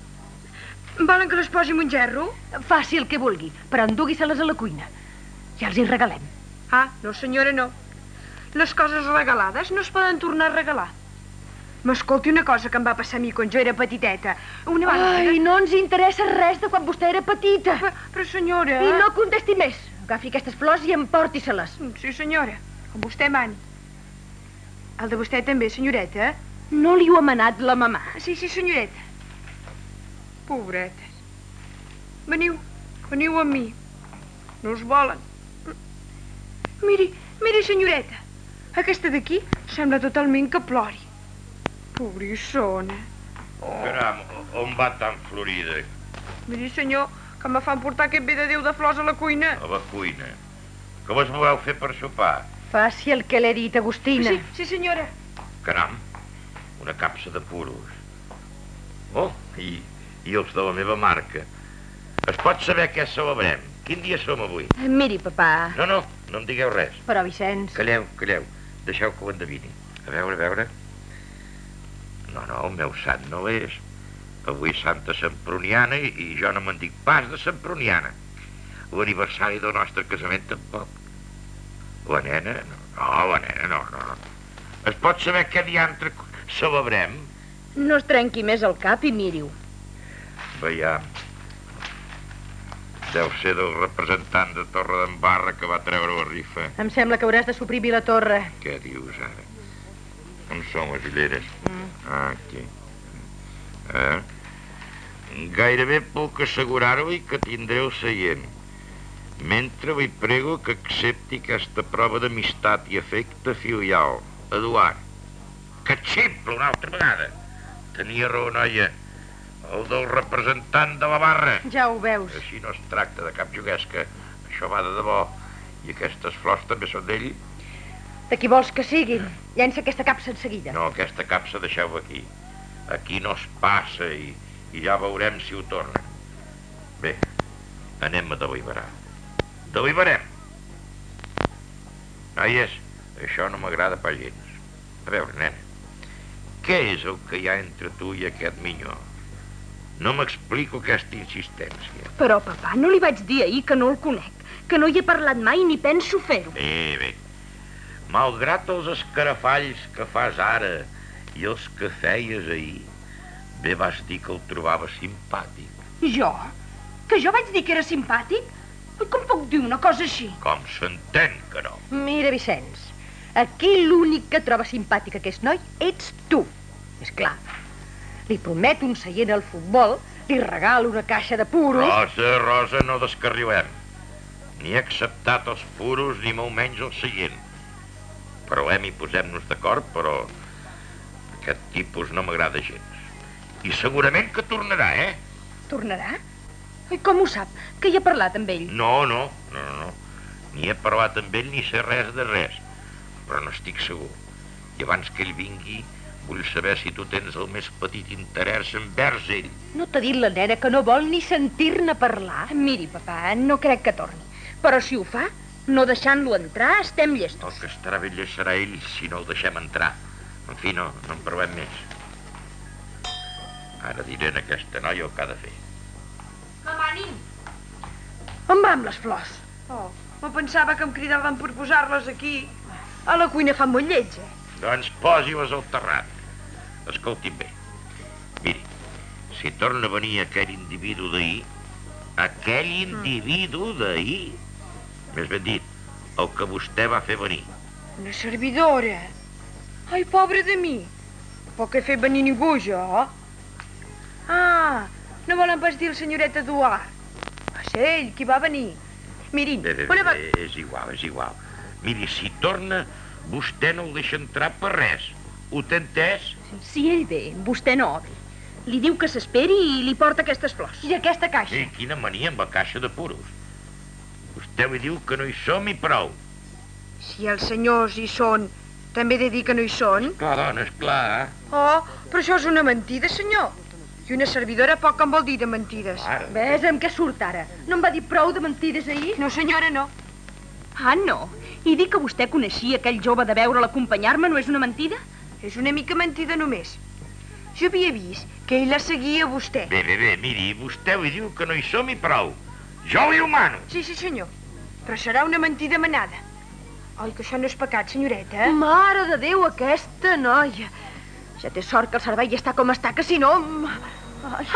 [SPEAKER 4] Volen que les posi un gerro?
[SPEAKER 7] Faci el que vulgui, però endugui-se-les a la cuina. Ja els hi regalem.
[SPEAKER 4] Ah, no, senyora, no. Les coses regalades no es poden tornar a regalar. M'escolti una cosa que em va passar a mi quan jo era petiteta. Una vegada...
[SPEAKER 7] Ai, no ens interessa res de quan vostè era petita.
[SPEAKER 4] Però, però senyora...
[SPEAKER 7] I no contesti més. Agafi aquestes flors i emporti-se-les.
[SPEAKER 4] Sí, senyora, com vostè mani. El de vostè també, senyoreta?
[SPEAKER 5] No li ho ha manat la mamà.
[SPEAKER 4] Sí, sí, senyoreta. Pobretes. Veniu, Veniu amb mi. No us volen. Miri, miri, senyoreta. Aquesta d'aquí sembla totalment que plori. Pobrissona.
[SPEAKER 6] Caram, on va tan florida?
[SPEAKER 4] Miri, senyor, que me fan portar aquest bé de Déu de flors a la cuina.
[SPEAKER 6] A la cuina. Què vos voleu fer per sopar?
[SPEAKER 7] Faci el que l'he dit, Agustina.
[SPEAKER 4] Sí, sí, senyora.
[SPEAKER 6] Caram, una capsa de puros. Oh, i, i els de la meva marca. Es pot saber què celebrem? Quin dia som avui?
[SPEAKER 7] Miri, papà.
[SPEAKER 6] No, no, no em digueu res.
[SPEAKER 7] Però, Vicenç...
[SPEAKER 6] Calleu, calleu. Deixeu que ho endevini. A veure, a veure. No, no, el meu sant no és. Avui Santa Semproniana i, i jo no me'n dic pas de Semproniana. L'aniversari del nostre casament tampoc. La nena? No, no la nena no, no, no. Es pot saber què diantre celebrem?
[SPEAKER 5] No es trenqui més el cap i miri-ho.
[SPEAKER 6] Veiem. Deu ser del representant de Torre d'en que va treure la rifa.
[SPEAKER 7] Em sembla que hauràs de suprimir la torre.
[SPEAKER 6] Què dius ara? On són les ulleres?
[SPEAKER 7] Mm.
[SPEAKER 6] Ah, aquí. Eh? Gairebé puc assegurar-li que tindreu seient. Mentre li prego que accepti aquesta prova d'amistat i afecte filial. Eduard. Que ximple una altra vegada. Tenia raó, noia. El del representant de la barra.
[SPEAKER 7] Ja ho veus.
[SPEAKER 6] Així no es tracta de cap juguesca. Això va de debò. I aquestes flors també són d'ell?
[SPEAKER 7] De qui vols que siguin? Llença aquesta capsa en seguida.
[SPEAKER 6] No, aquesta capsa deixeu aquí. Aquí no es passa i, i ja veurem si ho torna. Bé, anem a deliberar. Deliberem. Noies, això no m'agrada pas gens. A veure, nena, què és el que hi ha entre tu i aquest minyó? No m'explico aquesta insistència.
[SPEAKER 5] Però, papà, no li vaig dir ahir que no el conec, que no hi he parlat mai ni penso fer-ho.
[SPEAKER 6] Bé, bé. Malgrat els escarafalls que fas ara i els que feies ahir, bé vas dir que el trobava simpàtic.
[SPEAKER 5] Jo? Que jo vaig dir que era simpàtic? Com puc dir una cosa així?
[SPEAKER 6] Com s'entén que no?
[SPEAKER 7] Mira, Vicenç, aquí l'únic que troba simpàtic aquest noi ets tu. És clar. Li prometo un seient al futbol, li regalo una caixa de puros...
[SPEAKER 6] Rosa, Rosa, no descarrilem. Ni he acceptat els puros ni molt menys el seient. Parlem i posem-nos d'acord, però aquest tipus no m'agrada gens. I segurament que tornarà, eh?
[SPEAKER 5] Tornarà? I com ho sap? Que hi ha parlat amb ell?
[SPEAKER 6] No, no, no, no. Ni he parlat amb ell ni sé res de res. Però no estic segur. I abans que ell vingui, vull saber si tu tens el més petit interès envers ell.
[SPEAKER 7] No t'ha dit la nena que no vol ni sentir-ne parlar?
[SPEAKER 5] Miri, papà, no crec que torni. Però si ho fa, no deixant-lo entrar, estem
[SPEAKER 6] El
[SPEAKER 5] llestos.
[SPEAKER 6] que estarà ben llest serà ell si no el deixem entrar. En fi, no, no en parlem més. Ara diré a aquesta noia el que ha de fer.
[SPEAKER 5] Mamanin!
[SPEAKER 7] On va amb les flors?
[SPEAKER 4] Oh, me pensava que em cridaven per posar-les aquí. A la cuina fan molt lleig, eh?
[SPEAKER 6] Doncs posi-les al terrat. Escolti'm bé. Miri, si torna a venir aquell individu d'ahir, aquell individu d'ahir, més ben dit, el que vostè va fer venir.
[SPEAKER 4] Una servidora. Ai, pobra de mi. Poc he fet venir ningú, jo. Ah, no volen pas dir el senyoret Eduard. Va ser ell qui va venir. Mirin,
[SPEAKER 6] Bé, bé,
[SPEAKER 4] una
[SPEAKER 6] bé,
[SPEAKER 4] va...
[SPEAKER 6] és igual, és igual. Miri, si torna, vostè no el deixa entrar per res. Ho té entès?
[SPEAKER 5] Si ell ve, vostè no obri. Li diu que s'esperi i li porta aquestes flors.
[SPEAKER 7] I aquesta caixa?
[SPEAKER 6] Sí, quina mania amb la caixa de puros. Vostè li diu que no hi som i prou.
[SPEAKER 4] Si els senyors hi són, també he de dir que no hi són.
[SPEAKER 6] Clar, dona, esclar.
[SPEAKER 4] Oh, però això és una mentida, senyor. I una servidora poc em vol dir de mentides.
[SPEAKER 6] Ara.
[SPEAKER 7] Ves amb què surt ara? No em va dir prou de mentides ahir?
[SPEAKER 4] No, senyora, no.
[SPEAKER 5] Ah, no? I dir que vostè coneixia aquell jove de veure'l acompanyar-me no és una mentida?
[SPEAKER 4] És una mica mentida només. Jo havia vist que ell la seguia a vostè.
[SPEAKER 6] Bé, bé, bé, miri, vostè li diu que no hi som i prou. Jo li ho mano.
[SPEAKER 4] Sí, sí, senyor. Però serà una mentida manada. Oi, que això no és pecat, senyoreta? Eh?
[SPEAKER 7] Mare de Déu, aquesta noia. Ja té sort que el servei està com està, que si no...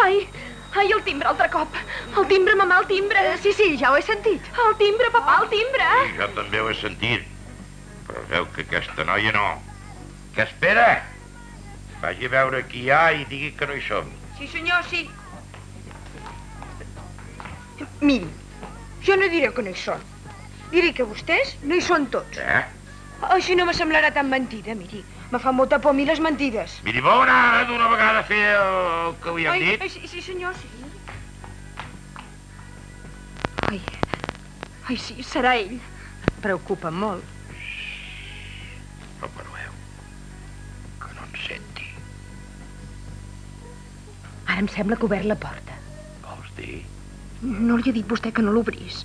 [SPEAKER 5] Ai, ai, el timbre altre cop. El timbre, mamà, el timbre.
[SPEAKER 7] Eh, Sí, sí, ja ho he sentit.
[SPEAKER 5] El timbre, papà, el timbre.
[SPEAKER 6] Sí, jo també ho he sentit. Però veu que aquesta noia no. Què espera? Vagi a veure qui hi ha i digui que no hi som.
[SPEAKER 4] Sí, senyor, sí.
[SPEAKER 5] Miri,
[SPEAKER 4] Jo no diré que no hi són. Diré que vostès no hi són tots.
[SPEAKER 6] Eh?
[SPEAKER 4] Així no me semblarà tan mentida, miri. Me fa molta por a mi les mentides.
[SPEAKER 6] Miri, vol anar d'una vegada a fer el que li hem
[SPEAKER 4] Ai,
[SPEAKER 6] dit?
[SPEAKER 4] ai, sí, sí, senyor, sí.
[SPEAKER 5] Ai, ai, sí, serà ell.
[SPEAKER 7] Et preocupa molt.
[SPEAKER 6] No parleu.
[SPEAKER 7] Ara em sembla que ha obert la porta.
[SPEAKER 6] Vols dir?
[SPEAKER 5] No li ha dit vostè que no l'obrís.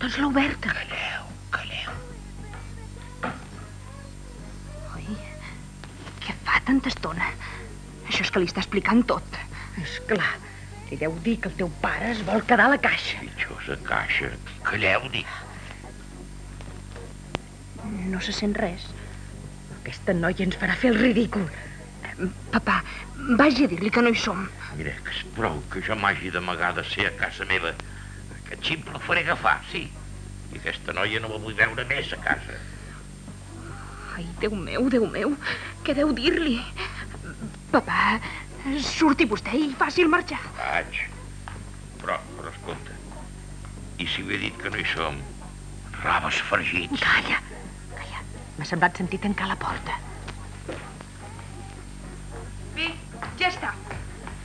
[SPEAKER 5] Doncs l'ha oberta.
[SPEAKER 6] Calleu, calleu.
[SPEAKER 5] Oi, què fa tanta estona? Això és que li està explicant tot.
[SPEAKER 7] És clar, li deu dir que el teu pare es vol quedar a la caixa.
[SPEAKER 6] Pitjosa caixa. Calleu, dic.
[SPEAKER 5] No se sent res.
[SPEAKER 7] Aquesta noia ens farà fer el ridícul.
[SPEAKER 5] Papà, vagi a dir-li que no hi som.
[SPEAKER 6] Mira, que és prou que jo m'hagi d'amagar de ser a casa meva. Aquest ximple el faré agafar, sí. I aquesta noia no la vull veure més a casa.
[SPEAKER 5] Ai, Déu meu, Déu meu, què deu dir-li? Papà, surti vostè i faci'l marxar.
[SPEAKER 6] Vaig. Però, però escolta, i si ho he dit que no hi som? Raves fregits.
[SPEAKER 7] Calla, calla. M'ha semblat sentir tancar la porta.
[SPEAKER 4] Ja està.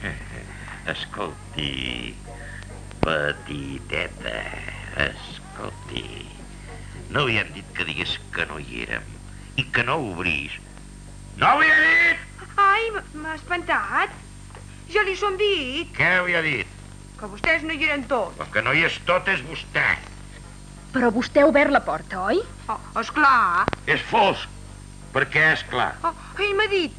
[SPEAKER 6] Escolti, petiteta, escolti. No li hem dit que digués que no hi érem i que no obrís. No hi he dit!
[SPEAKER 4] Ai, m'ha espantat. Jo li som dit
[SPEAKER 6] Què li ha dit?
[SPEAKER 4] que vostès no hi eren tots.
[SPEAKER 6] El que no hi és tot és vostè.
[SPEAKER 5] Però vostè ha obert la porta, oi?
[SPEAKER 4] Oh, esclar.
[SPEAKER 6] És fosc. Per què és clar?
[SPEAKER 4] Oh, ell m'ha dit.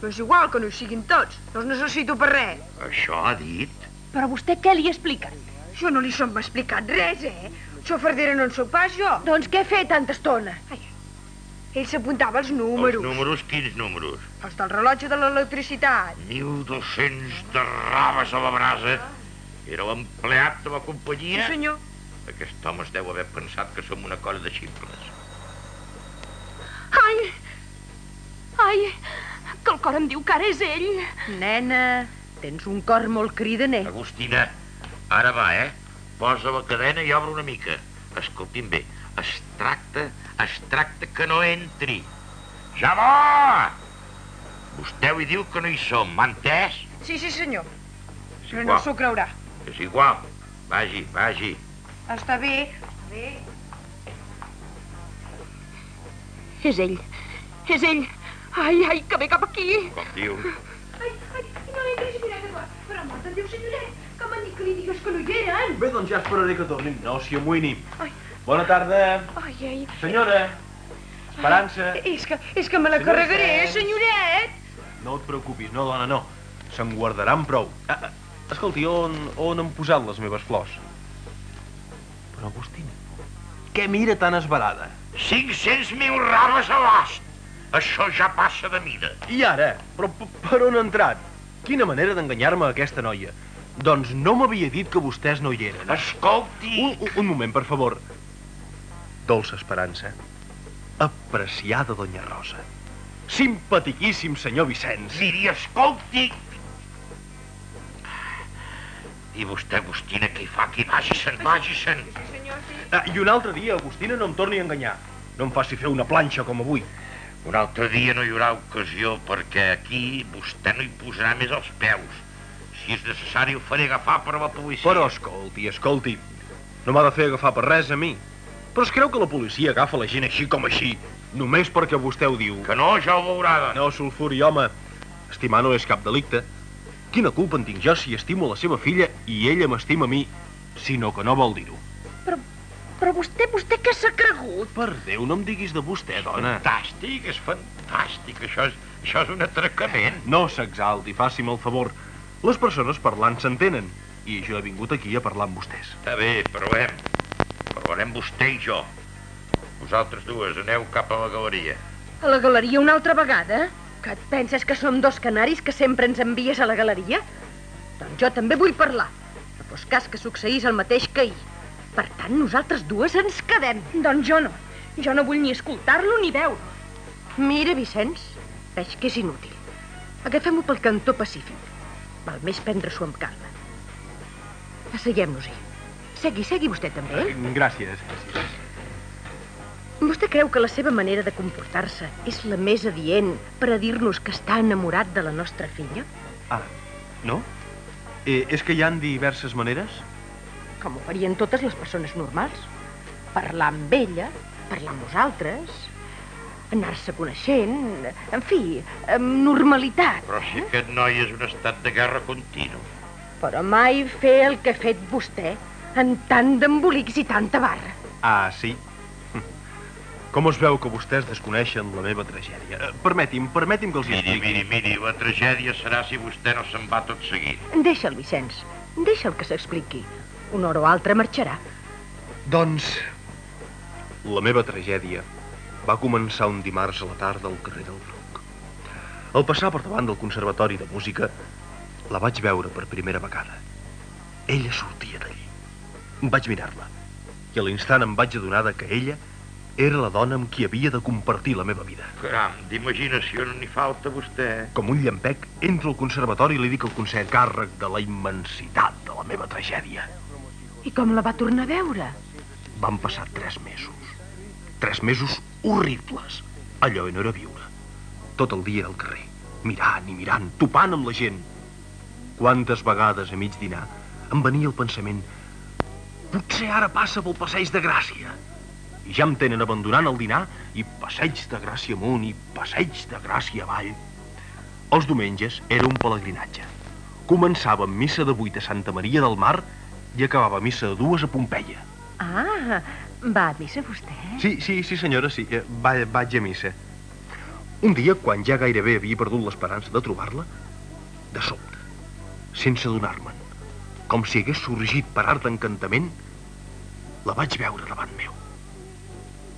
[SPEAKER 4] Però és igual que no hi siguin tots. No els necessito per res.
[SPEAKER 6] Això ha dit?
[SPEAKER 5] Però vostè què li ha explicat?
[SPEAKER 4] Jo no li som explicat res, eh? Xofardera no en sóc pas jo.
[SPEAKER 7] Doncs què he fet tanta estona?
[SPEAKER 4] Ell s'apuntava els números.
[SPEAKER 6] Els números, quins números?
[SPEAKER 4] Els del rellotge de l'electricitat.
[SPEAKER 6] 1.200 de raves a la brasa. Era l'empleat de la
[SPEAKER 4] Sí,
[SPEAKER 6] companyia?
[SPEAKER 4] senyor.
[SPEAKER 6] Aquest home es deu haver pensat que som una colla de ximples.
[SPEAKER 5] Ai! Ai! Que el cor em diu que ara és ell.
[SPEAKER 7] Nena, tens un cor molt cridaner.
[SPEAKER 6] Agustina, ara va, eh? Posa la cadena i obre una mica. Escolti'm bé, es tracta, es tracta que no entri. Ja va! Vostè li diu que no hi som, m'ha entès?
[SPEAKER 4] Sí, sí, senyor.
[SPEAKER 6] És
[SPEAKER 4] Però no
[SPEAKER 6] igual,
[SPEAKER 4] s'ho creurà.
[SPEAKER 6] és igual. Vagi, vagi.
[SPEAKER 4] Està bé, està bé.
[SPEAKER 5] És ell. És ell. Ai, ai, que ve cap aquí.
[SPEAKER 6] Com diu?
[SPEAKER 4] Ai, ai, no entri, senyoreta, però, però mort de Déu, senyoret, que m'han dit que li digues que no hi eren.
[SPEAKER 3] Bé, doncs ja esperaré que tornin. No s'hi amoïni.
[SPEAKER 4] Ai.
[SPEAKER 3] Bona tarda.
[SPEAKER 4] Ai, ai,
[SPEAKER 3] Senyora. Esperança.
[SPEAKER 4] és que, és que me la
[SPEAKER 3] Senyor
[SPEAKER 4] carregaré,
[SPEAKER 3] Vicent.
[SPEAKER 4] senyoret.
[SPEAKER 3] No et preocupis, no, dona, no. Se'n guardaran prou. Ah, ah, escolti, on, on han posat les meves flors? Però, Agustina, què mira tan esbarada?
[SPEAKER 6] 500.000 raves a l'ast. Això ja passa de mida.
[SPEAKER 3] I ara? Però per on ha entrat? Quina manera d'enganyar-me aquesta noia. Doncs no m'havia dit que vostès no hi eren.
[SPEAKER 6] Escolti...
[SPEAKER 3] Un, un, un moment, per favor. Dolça Esperança. Apreciada Doña Rosa. Simpatiquíssim senyor Vicenç.
[SPEAKER 6] Miri, escolti... I vostè, Agustina, què hi fa aquí? Vagi-se'n, vagi-se'n.
[SPEAKER 4] Sí, senyor, sí.
[SPEAKER 3] Ah, I un altre dia, Agustina, no em torni a enganyar. No em faci fer una planxa com avui.
[SPEAKER 6] Un altre dia no hi haurà ocasió perquè aquí vostè no hi posarà més els peus. Si és necessari ho faré agafar per la policia.
[SPEAKER 3] Però escolti, escolti, no m'ha de fer agafar per res a mi. Però es creu que la policia agafa la gent així com així, només perquè vostè ho diu.
[SPEAKER 6] Que no, ja ho veurà, doncs.
[SPEAKER 3] No, sulfuri, home. Estimar no és cap delicte. Quina culpa en tinc jo si estimo la seva filla i ella m'estima a mi, sinó que no vol dir-ho.
[SPEAKER 5] Però, vostè, vostè què s'ha cregut?
[SPEAKER 3] Per Déu, no em diguis de vostè, dona.
[SPEAKER 6] Fantàstic, és fantàstic. Això és, això és un atracament.
[SPEAKER 3] No s'exalti, faci'm el favor. Les persones parlant s'entenen, i jo he vingut aquí a parlar amb vostès.
[SPEAKER 6] Està bé, provem. Parlarem vostè i jo. Vosaltres dues aneu cap a la galeria.
[SPEAKER 7] A la galeria una altra vegada? Que et penses que som dos canaris que sempre ens envies a la galeria? Doncs jo també vull parlar. No fos cas que succeís el mateix que ahir. Per tant, nosaltres dues ens quedem.
[SPEAKER 5] Doncs jo no. Jo no vull ni escoltar-lo ni veure.
[SPEAKER 7] Mira, Vicenç, veig que és inútil. Agafem-ho pel cantó pacífic. Val més prendre-s'ho amb calma. Asseguem-nos-hi. Segui, segui vostè també.
[SPEAKER 3] Gràcies, gràcies.
[SPEAKER 7] Vostè creu que la seva manera de comportar-se és la més adient per a dir-nos que està enamorat de la nostra filla?
[SPEAKER 3] Ah, no? Eh, és que hi han diverses maneres?
[SPEAKER 7] Com ho farien totes les persones normals. Parlar amb ella, parlar amb nosaltres, anar-se coneixent, en fi, amb normalitat.
[SPEAKER 6] Però si aquest noi és un estat de guerra continu.
[SPEAKER 7] Però mai fer el que ha fet vostè en tant d'embolics i tanta barra.
[SPEAKER 3] Ah, sí? Com es veu que vostès desconeixen la meva tragèdia? Eh, Permeti'm, permeti'm que els
[SPEAKER 6] Miri,
[SPEAKER 3] expliqui.
[SPEAKER 6] miri, miri, la tragèdia serà si vostè no se'n va tot seguit.
[SPEAKER 7] Deixa'l, Vicenç, deixa'l que s'expliqui. Una hora o altra marxarà.
[SPEAKER 3] Doncs... La meva tragèdia va començar un dimarts a la tarda al carrer del Bruc. Al passar per davant del Conservatori de Música, la vaig veure per primera vegada. Ella sortia d'allí. Vaig mirar-la i a l'instant em vaig adonar de que ella era la dona amb qui havia de compartir la meva vida.
[SPEAKER 6] Caram, d'imaginació no n'hi falta vostè.
[SPEAKER 3] Com un llampec, entro al conservatori i li dic al concert càrrec de la immensitat de la meva tragèdia.
[SPEAKER 7] I com la va tornar a veure?
[SPEAKER 3] Van passar tres mesos. Tres mesos horribles. Allò no era viure. Tot el dia al carrer, mirant i mirant, topant amb la gent. Quantes vegades a mig dinar em venia el pensament potser ara passa pel passeig de Gràcia. I ja em tenen abandonant el dinar i passeig de Gràcia amunt i passeig de Gràcia avall. Els diumenges era un pelegrinatge. Començava amb missa de vuit a Santa Maria del Mar i acabava missa de dues a Pompeia.
[SPEAKER 7] Ah, va a missa vostè?
[SPEAKER 3] Sí, sí, sí, senyora, sí. Eh, Va, vaig a missa. Un dia, quan ja gairebé havia perdut l'esperança de trobar-la, de sobte, sense adonar-me'n, com si hagués sorgit per art d'encantament, la vaig veure davant meu.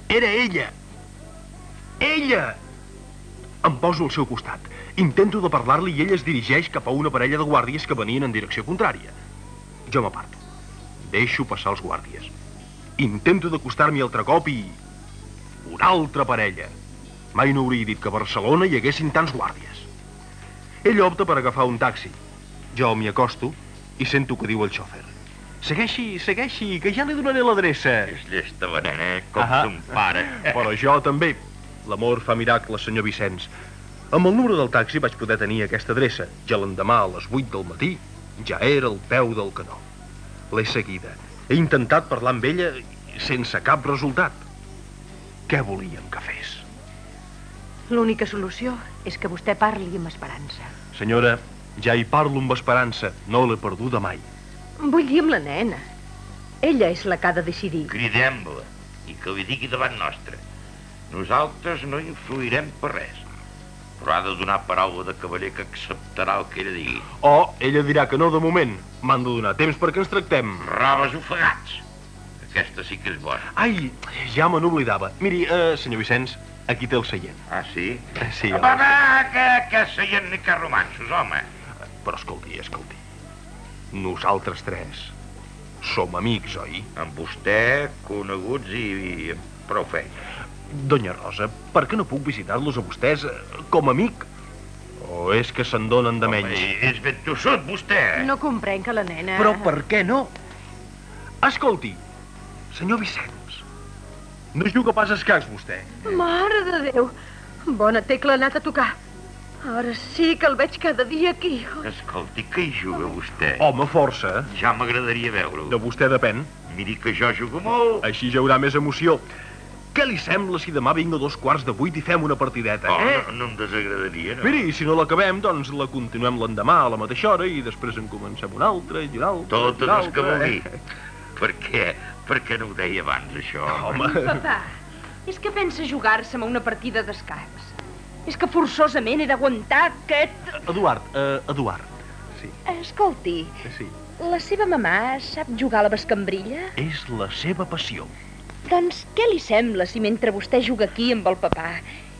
[SPEAKER 3] Era ella! Ella! Em poso al seu costat. Intento de parlar-li i ella es dirigeix cap a una parella de guàrdies que venien en direcció contrària. Jo m'aparto. Deixo passar els guàrdies. Intento d'acostar-m'hi altre cop i... Una altra parella. Mai no hauria dit que a Barcelona hi haguessin tants guàrdies. Ell opta per agafar un taxi. Jo m'hi acosto i sento que diu el xòfer. Segueixi, segueixi, que ja li donaré l'adreça.
[SPEAKER 6] És llesta nena, eh? com
[SPEAKER 3] Ahà.
[SPEAKER 6] son pare.
[SPEAKER 3] Però jo també. L'amor fa miracles, senyor Vicenç. Amb el número del taxi vaig poder tenir aquesta adreça. Ja l'endemà a les 8 del matí ja era al peu del canó. L'he seguida. He intentat parlar amb ella sense cap resultat. Què volíem que fes?
[SPEAKER 7] L'única solució és que vostè parli amb esperança.
[SPEAKER 3] Senyora, ja hi parlo amb esperança. No l'he perduda mai.
[SPEAKER 7] Vull dir amb la nena. Ella és la que ha de decidir.
[SPEAKER 6] Cridem-la i que li digui davant nostre. Nosaltres no influirem per res, però ha de donar paraula de cavaller que acceptarà el que ella digui.
[SPEAKER 3] O ella dirà que no de moment. M'han de donar temps perquè ens tractem.
[SPEAKER 6] Robes ofegats. Aquesta sí que és bona.
[SPEAKER 3] Ai, ja me n'oblidava. Miri, eh, senyor Vicenç, aquí té el seient.
[SPEAKER 6] Ah, sí?
[SPEAKER 3] Sí,
[SPEAKER 6] Va, va, que, que seient ni que romansos, home.
[SPEAKER 3] Però escolti, escolti. Nosaltres tres som amics, oi?
[SPEAKER 6] Amb vostè, coneguts i, i prou feina.
[SPEAKER 3] Donya Rosa, per què no puc visitar-los a vostès eh, com a amic? O és que se'n donen de menys?
[SPEAKER 6] Home, és ben tossut, vostè.
[SPEAKER 7] No comprenc que la nena...
[SPEAKER 3] Però per què no? Escolti, senyor Vicenç, no juga pas a escacs, vostè.
[SPEAKER 7] Mare de Déu! Bona tecla ha anat a tocar. Ara sí que el veig cada dia aquí.
[SPEAKER 6] Escolti, que hi juga vostè?
[SPEAKER 3] Home, força.
[SPEAKER 6] Ja m'agradaria veure-ho.
[SPEAKER 3] De vostè depèn.
[SPEAKER 6] Miri que jo jugo molt.
[SPEAKER 3] Així hi haurà més emoció. Què li sembla si demà vinc a dos quarts de vuit i fem una partideta,
[SPEAKER 6] Oh,
[SPEAKER 3] eh?
[SPEAKER 6] no, no em desagradaria, no?
[SPEAKER 3] Miri, si no l'acabem, doncs la continuem l'endemà a la mateixa hora i després en comencem una altra i una altra.
[SPEAKER 6] Totes
[SPEAKER 3] i una
[SPEAKER 6] les que
[SPEAKER 3] altra,
[SPEAKER 6] vulgui.
[SPEAKER 3] eh?
[SPEAKER 6] Per què? Per què no ho deia abans, això?
[SPEAKER 3] Home,
[SPEAKER 5] Papà, és que pensa jugar-se amb una partida d'escacs. És que forçosament he d'aguantar aquest...
[SPEAKER 3] Eduard, eh, Eduard. Sí,
[SPEAKER 5] Escolti,
[SPEAKER 3] sí.
[SPEAKER 5] la seva mamà sap jugar a la bescambrilla?
[SPEAKER 3] És la seva passió.
[SPEAKER 5] Doncs què li sembla si mentre vostè juga aquí amb el papà,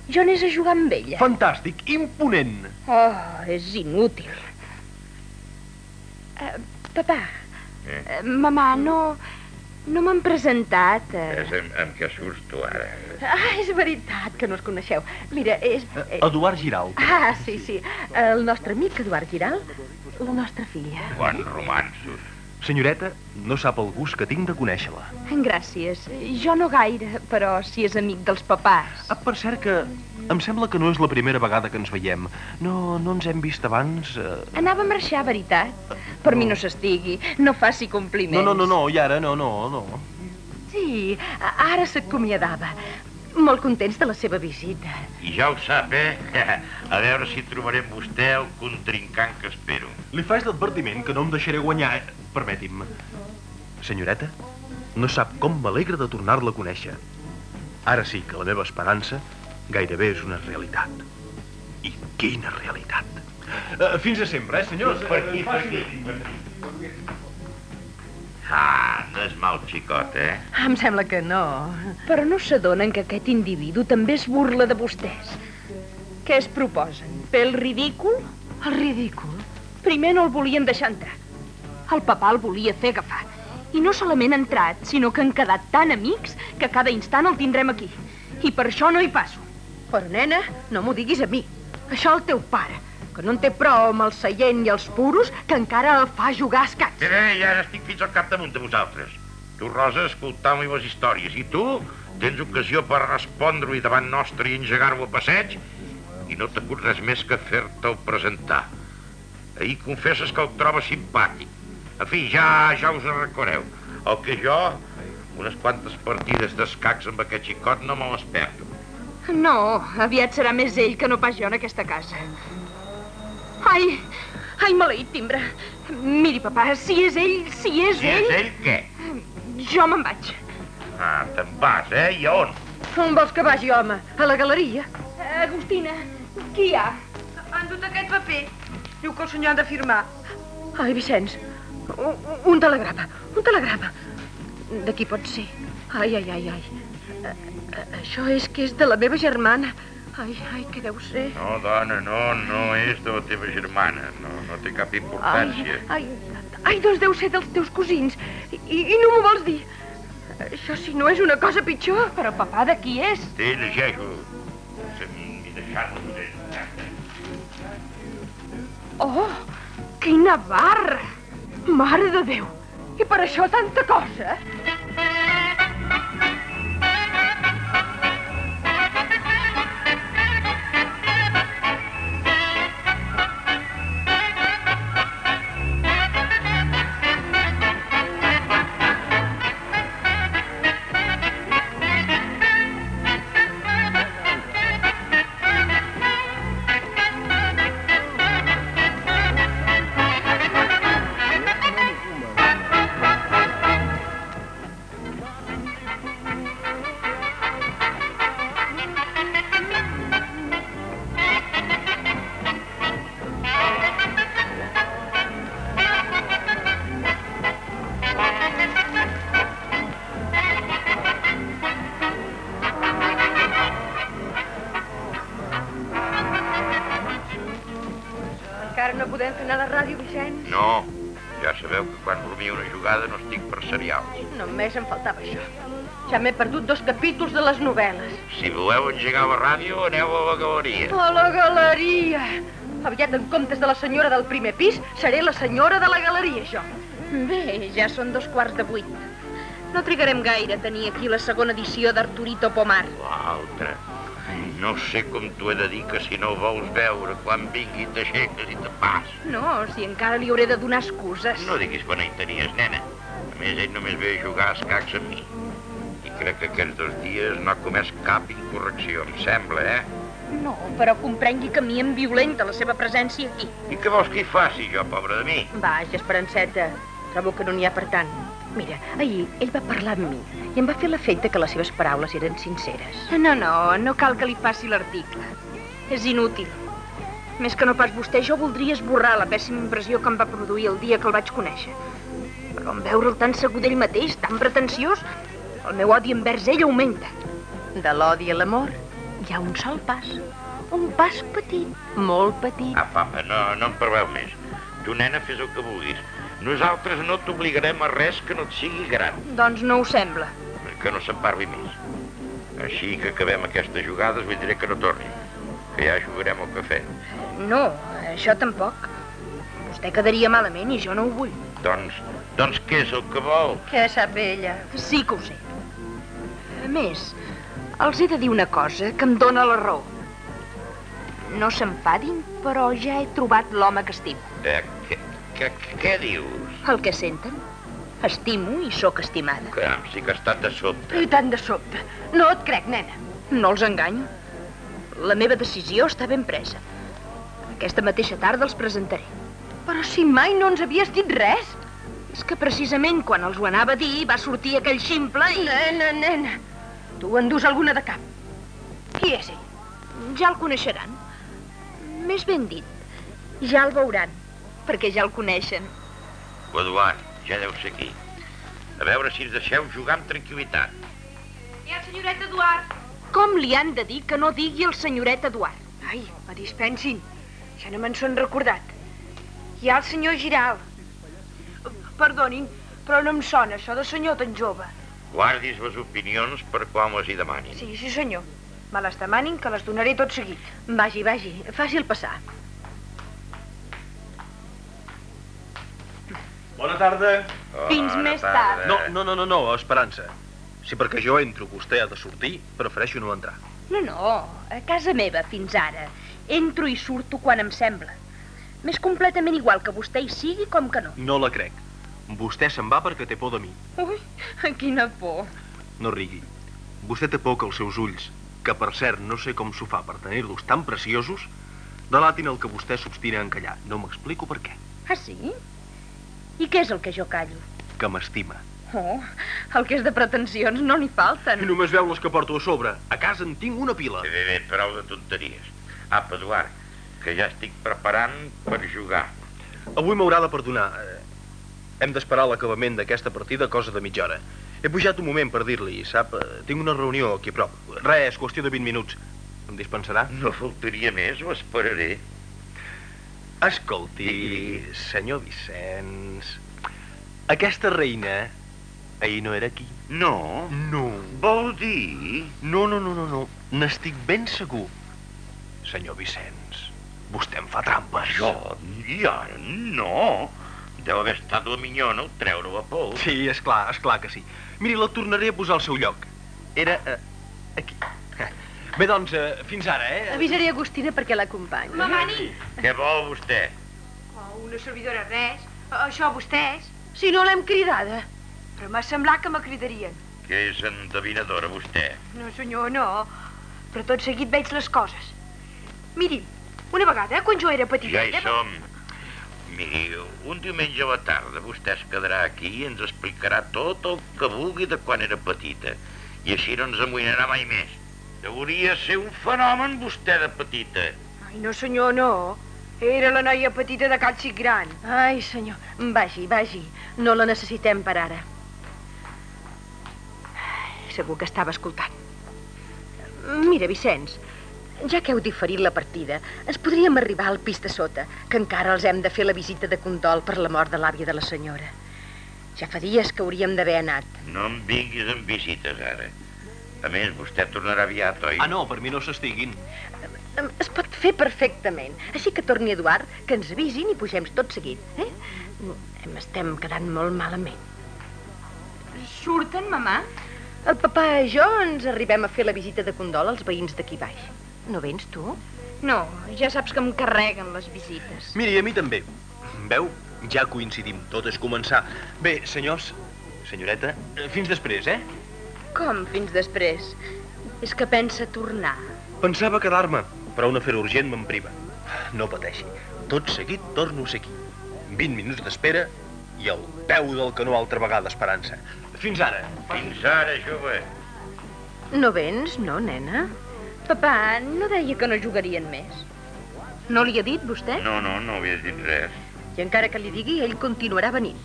[SPEAKER 5] jo anés a jugar amb ella?
[SPEAKER 3] Fantàstic, imponent.
[SPEAKER 5] Oh, és inútil. Uh, papà,
[SPEAKER 6] Eh?
[SPEAKER 5] eh, mamà, no... No m'han presentat.
[SPEAKER 6] És
[SPEAKER 5] Eh.
[SPEAKER 6] amb, amb què surto, ara?
[SPEAKER 7] Ah, és veritat que no es coneixeu. Mira, és... eh,
[SPEAKER 3] Eduard Giralt.
[SPEAKER 7] Ah, sí, sí. El nostre amic Eduard Giral, la nostra filla.
[SPEAKER 6] Quants romansos.
[SPEAKER 3] Senyoreta, no sap el gust que tinc de conèixer-la.
[SPEAKER 5] Gràcies. Jo no gaire, però si és amic dels papàs.
[SPEAKER 3] Ah, per cert que em sembla que no és la primera vegada que ens veiem. No, no ens hem vist abans... Eh...
[SPEAKER 5] Anava a marxar, veritat? Per mi no s'estigui. No faci compliments.
[SPEAKER 3] No, no, no, no, i ara no, no, no.
[SPEAKER 7] Sí, ara s'acomiadava. Molt contents de la seva visita.
[SPEAKER 6] I ja ho sap, eh? A veure si trobaré en vostè el contrincant que espero.
[SPEAKER 3] Li faig l'advertiment que no em deixaré guanyar. eh? Permeti'm. Senyoreta, no sap com m'alegra de tornar-la a conèixer. Ara sí que la meva esperança gairebé és una realitat. I quina realitat. Uh, fins a sempre, eh, senyors?
[SPEAKER 6] Per aquí, per aquí, per aquí. Ah, no és mal xicot, eh?
[SPEAKER 7] Em sembla que no.
[SPEAKER 5] Però no s'adonen que aquest individu també es burla de vostès. Què es proposen? Fer el ridícul?
[SPEAKER 7] El ridícul.
[SPEAKER 5] Primer no el volien deixar entrar. El papà el volia fer agafar. I no solament ha entrat, sinó que han quedat tan amics que cada instant el tindrem aquí. I per això no hi passo.
[SPEAKER 7] Però, nena, no m'ho diguis a mi. Això el teu pare, que no en té prou amb el seient i els puros, que encara fa jugar a escacs.
[SPEAKER 6] Bé, bé, ja estic fins al capdamunt de vosaltres. Tu, Rosa, escoltau-me les històries. I tu tens ocasió per respondre-hi davant nostre i engegar-ho a passeig i no t'acut res més que fer-te'l presentar. Ahir confesses que el trobes simpàtic. En fi, ja, ja us arraconeu. El que jo, unes quantes partides d'escacs amb aquest xicot no me les perdo.
[SPEAKER 5] No, aviat serà més ell que no pas jo en aquesta casa. Ai, ai, maleït timbre. Miri, papà, si és ell, si és
[SPEAKER 6] Si
[SPEAKER 5] ell...
[SPEAKER 6] és ell, què?
[SPEAKER 5] Jo me'n vaig.
[SPEAKER 6] Ah, te'n vas, eh? I a on?
[SPEAKER 7] On vols que vagi, home? A la galeria?
[SPEAKER 5] Agustina, qui hi ha?
[SPEAKER 4] Han dut aquest paper. Diu que el senyor ha de firmar.
[SPEAKER 7] Ai, Vicenç, un, un telegrama, un telegrama. De qui pot ser? Ai, ai, ai, ai. Eh, eh, Això és que és de la meva germana. Ai, ai, què deu ser?
[SPEAKER 6] No, dona, no, no és de la teva germana. No, no té cap
[SPEAKER 7] Ai,
[SPEAKER 6] importància.
[SPEAKER 7] ai, ai, doncs deu ser dels teus cosins. I, i no m'ho vols dir? Això si no és una cosa pitjor.
[SPEAKER 5] Però papà, de qui és?
[SPEAKER 6] Té, llegeixo. Se m'hi deixat
[SPEAKER 5] Oh, quina barra!
[SPEAKER 7] Mare de Déu! I per això tanta cosa? Encara perdut dos capítols de les novel·les.
[SPEAKER 6] Si voleu engegar la ràdio, aneu a la galeria.
[SPEAKER 7] A la galeria! Aviat, en comptes de la senyora del primer pis, seré la senyora de la galeria, jo.
[SPEAKER 5] Bé, ja són dos quarts de vuit. No trigarem gaire a tenir aquí la segona edició d'Arturito Pomar.
[SPEAKER 6] L'altre. No sé com t'ho he de dir que si no el vols veure, quan vingui t'aixeques i te pas.
[SPEAKER 5] No, si encara li hauré de donar excuses.
[SPEAKER 6] No diguis beneitenies, nena. A més, ell només ve a jugar a escacs amb mi. Crec que aquests dos dies no ha comès cap incorrecció, em sembla, eh?
[SPEAKER 5] No, però comprengui que a mi em violenta la seva presència aquí.
[SPEAKER 6] I què vols que hi faci, jo, pobre de mi?
[SPEAKER 7] Vaja, Esperanceta, trobo que no n'hi ha per tant. Mira, ahir ell va parlar amb mi i em va fer l'efecte que les seves paraules eren sinceres.
[SPEAKER 5] No, no, no cal que li faci l'article. És inútil. Més que no pas vostè, jo voldria esborrar la pèssima impressió que em va produir el dia que el vaig conèixer. Però en veure'l tan segur d'ell mateix, tan pretensiós, el meu odi envers ell augmenta.
[SPEAKER 7] De l'odi a l'amor hi ha un sol pas. Un pas petit, molt petit.
[SPEAKER 6] Ah, papa, no, no en parleu més. Tu, nena, fes el que vulguis. Nosaltres no t'obligarem a res que no et sigui gran,
[SPEAKER 5] Doncs no ho sembla.
[SPEAKER 6] que no se'n parli més. Així que acabem aquestes jugades, li diré que no torni, que ja jugarem al cafè.
[SPEAKER 5] No, això tampoc. Vostè quedaria malament i jo no ho vull.
[SPEAKER 6] Doncs, doncs què és el que vol?
[SPEAKER 7] Què sap ella?
[SPEAKER 5] Sí que ho sé. A més, els he de dir una cosa que em dóna la raó. No s'enfadin, però ja he trobat l'home que estimo.
[SPEAKER 6] Eh, què, què, què dius?
[SPEAKER 5] El que senten? Estimo i sóc estimada.
[SPEAKER 6] Caram, sí que ha estat de sobte.
[SPEAKER 7] I tant de sobte. No et crec, nena.
[SPEAKER 5] No els enganyo. La meva decisió està ben presa. Aquesta mateixa tarda els presentaré.
[SPEAKER 7] Però si mai no ens havies dit res.
[SPEAKER 5] És que precisament quan els ho anava a dir va sortir aquell ximple i...
[SPEAKER 7] Nena, nena, tu endús alguna de cap. Qui és ell?
[SPEAKER 5] Ja el coneixeran. Més ben dit, ja el veuran, perquè ja el coneixen.
[SPEAKER 6] Eduard, ja deu ser aquí. A veure si ens deixeu jugar amb tranquil·litat.
[SPEAKER 5] I el senyoret Eduard? Com li han de dir que no digui el senyoret Eduard?
[SPEAKER 4] Ai, me dispensin. Ja no me'n són recordat. Hi ha el senyor Giral. Perdonin, però no em sona això de senyor tan jove.
[SPEAKER 6] Guardis les opinions per quan les hi demanin.
[SPEAKER 4] Sí, sí, senyor. Me les demanin que les donaré tot seguit.
[SPEAKER 7] Vagi, vagi, faci el passar.
[SPEAKER 3] Bona tarda.
[SPEAKER 5] Fins
[SPEAKER 6] Bona
[SPEAKER 5] més
[SPEAKER 6] tarda.
[SPEAKER 5] tard.
[SPEAKER 3] No, no, no, no, no, Esperança. Si perquè jo entro vostè ha de sortir, prefereixo no entrar.
[SPEAKER 5] No, no, a casa meva fins ara. Entro i surto quan em sembla. M'és completament igual que vostè hi sigui com que no.
[SPEAKER 3] No la crec. Vostè se'n va perquè té por de mi.
[SPEAKER 5] Ui, quina por.
[SPEAKER 3] No rigui. Vostè té por que els seus ulls, que per cert no sé com s'ho fa per tenir-los tan preciosos, delatin el que vostè s'obstina a encallar. No m'explico per què.
[SPEAKER 5] Ah, sí? I què és el que jo callo?
[SPEAKER 3] Que m'estima.
[SPEAKER 5] Oh, el que és de pretensions no n'hi
[SPEAKER 3] I
[SPEAKER 5] falten.
[SPEAKER 3] només veu les que porto a sobre. A casa en tinc una pila.
[SPEAKER 6] Bé, bé, bé, prou de tonteries. Apa, Eduard, que ja estic preparant per jugar.
[SPEAKER 3] Avui m'haurà de perdonar. Hem d'esperar l'acabament d'aquesta partida cosa de mitja hora. He pujat un moment per dir-li, sap? Eh, Tinc una reunió aquí a prop. Res, qüestió de 20 minuts. Em dispensarà?
[SPEAKER 6] No faltaria més, ho esperaré.
[SPEAKER 3] Escolti, senyor Vicenç... Aquesta reina ahir no era aquí.
[SPEAKER 6] No?
[SPEAKER 3] No.
[SPEAKER 6] Vol dir...
[SPEAKER 3] No, no, no, no, no. N'estic ben segur. Senyor Vicenç, vostè em fa trampes.
[SPEAKER 6] Jo? Ara no. Deu haver estat la minyona o treure-ho a pols.
[SPEAKER 3] Sí, és clar, és clar que sí. Miri, la tornaré a posar al seu lloc. Era eh, aquí. Bé, doncs, eh, fins ara, eh?
[SPEAKER 7] Avisaré Agustina perquè l'acompanyi.
[SPEAKER 5] Mamani!
[SPEAKER 6] Què vol vostè?
[SPEAKER 4] Oh, una servidora res. Això vostès.
[SPEAKER 7] Si no l'hem cridada.
[SPEAKER 4] Però m'ha semblat que me cridarien.
[SPEAKER 6] Que és endevinadora, vostè.
[SPEAKER 4] No, senyor, no. Però tot seguit veig les coses. Miri, una vegada, quan jo era
[SPEAKER 6] Ja
[SPEAKER 4] petiteta...
[SPEAKER 6] hi som. Miri, un diumenge a la tarda vostè es quedarà aquí i ens explicarà tot el que vulgui de quan era petita. I així no ens amoïnarà mai més. Hauria ser un fenomen vostè de petita.
[SPEAKER 4] Ai, no, senyor, no. Era la noia petita de Cal Xic Gran.
[SPEAKER 7] Ai, senyor, vagi, vagi. No la necessitem per ara. Segur que estava escoltant. Mira, Vicenç, ja que heu diferit la partida, ens podríem arribar al pis de sota, que encara els hem de fer la visita de condol per la mort de l'àvia de la senyora. Ja fa dies que hauríem d'haver anat.
[SPEAKER 6] No em vinguis amb visites, ara. A més, vostè tornarà aviat, oi?
[SPEAKER 3] Ah, no, per mi no s'estiguin.
[SPEAKER 7] Em, Es pot fer perfectament. Així que torni Eduard, que ens avisin i pugem tot seguit, eh? Em estem quedant molt malament.
[SPEAKER 5] Surten, mamà?
[SPEAKER 7] El papà i jo ens arribem a fer la visita de condol als veïns d'aquí baix. No vens, tu?
[SPEAKER 5] No, ja saps que em carreguen les visites.
[SPEAKER 3] Miri, a mi també. Veu? Ja coincidim. Tot és començar. Bé, senyors, senyoreta, fins després, eh?
[SPEAKER 5] Com fins després? És que pensa tornar.
[SPEAKER 3] Pensava quedar-me, però un afer urgent me'n priva. No pateixi. Tot seguit torno a ser aquí. 20 minuts d'espera i al peu del canó altra vegada, Esperança. Fins ara.
[SPEAKER 6] Fins ara, jove.
[SPEAKER 7] No vens, no, nena?
[SPEAKER 5] Papà, no deia que no jugarien més. No li ha dit, vostè?
[SPEAKER 6] No, no, no havies dit res.
[SPEAKER 7] I encara que li digui, ell continuarà venint.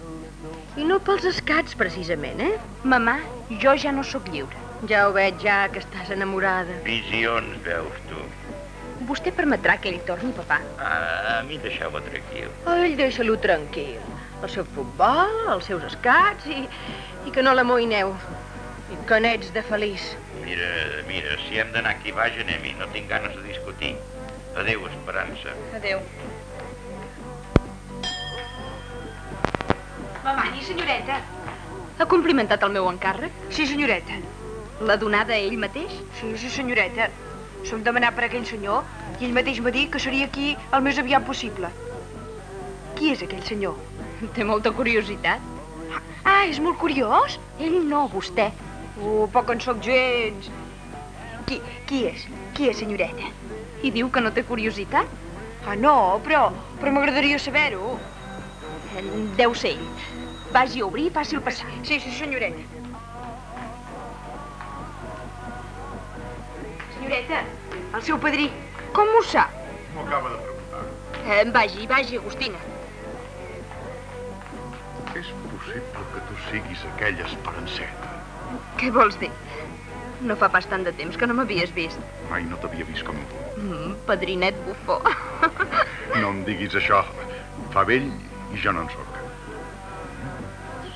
[SPEAKER 7] I no pels escats, precisament, eh?
[SPEAKER 5] Mamà, jo ja no sóc lliure.
[SPEAKER 7] Ja ho veig, ja, que estàs enamorada.
[SPEAKER 6] Visions veus tu.
[SPEAKER 5] Vostè permetrà que ell torni, papà?
[SPEAKER 6] A, a mi deixeu-me tranquil.
[SPEAKER 7] A ell deixa-lo tranquil. El seu futbol, els seus escats i, i que no l'amoïneu. Que n'ets de feliç.
[SPEAKER 6] Mira, mira, si hem d'anar aquí baix, anem-hi. No tinc ganes de discutir. Adéu, Esperança.
[SPEAKER 5] Adéu.
[SPEAKER 4] Mamani, senyoreta.
[SPEAKER 5] Ha complimentat el meu encàrrec?
[SPEAKER 4] Sí, senyoreta.
[SPEAKER 5] L'ha donada a ell mateix?
[SPEAKER 4] Sí, sí, senyoreta. Som demanat per aquell senyor i ell mateix m'ha dit que seria aquí el més aviat possible. Qui és aquell senyor?
[SPEAKER 5] Té molta curiositat.
[SPEAKER 4] Ah, és molt curiós.
[SPEAKER 5] Ell no, vostè.
[SPEAKER 4] Oh, poc en sóc gens. Qui, qui és? Qui és, senyoreta?
[SPEAKER 5] I diu que no té curiositat?
[SPEAKER 4] Ah, no, però, però m'agradaria saber-ho.
[SPEAKER 5] Eh, Deu ser ell. Vagi a obrir i faci el passar.
[SPEAKER 4] Sí, sí, senyoreta. Senyoreta, el seu padrí.
[SPEAKER 5] Com ho sap?
[SPEAKER 8] M'ho acaba de preguntar.
[SPEAKER 5] Eh, vagi, vagi, Agustina.
[SPEAKER 8] És possible que tu siguis aquella esperanceta.
[SPEAKER 5] Què vols dir? No fa pas tant de temps que no m'havies vist.
[SPEAKER 8] Mai no t'havia vist com tu.
[SPEAKER 5] Mm, padrinet bufó.
[SPEAKER 8] No em diguis això. Fa vell i jo no en sóc.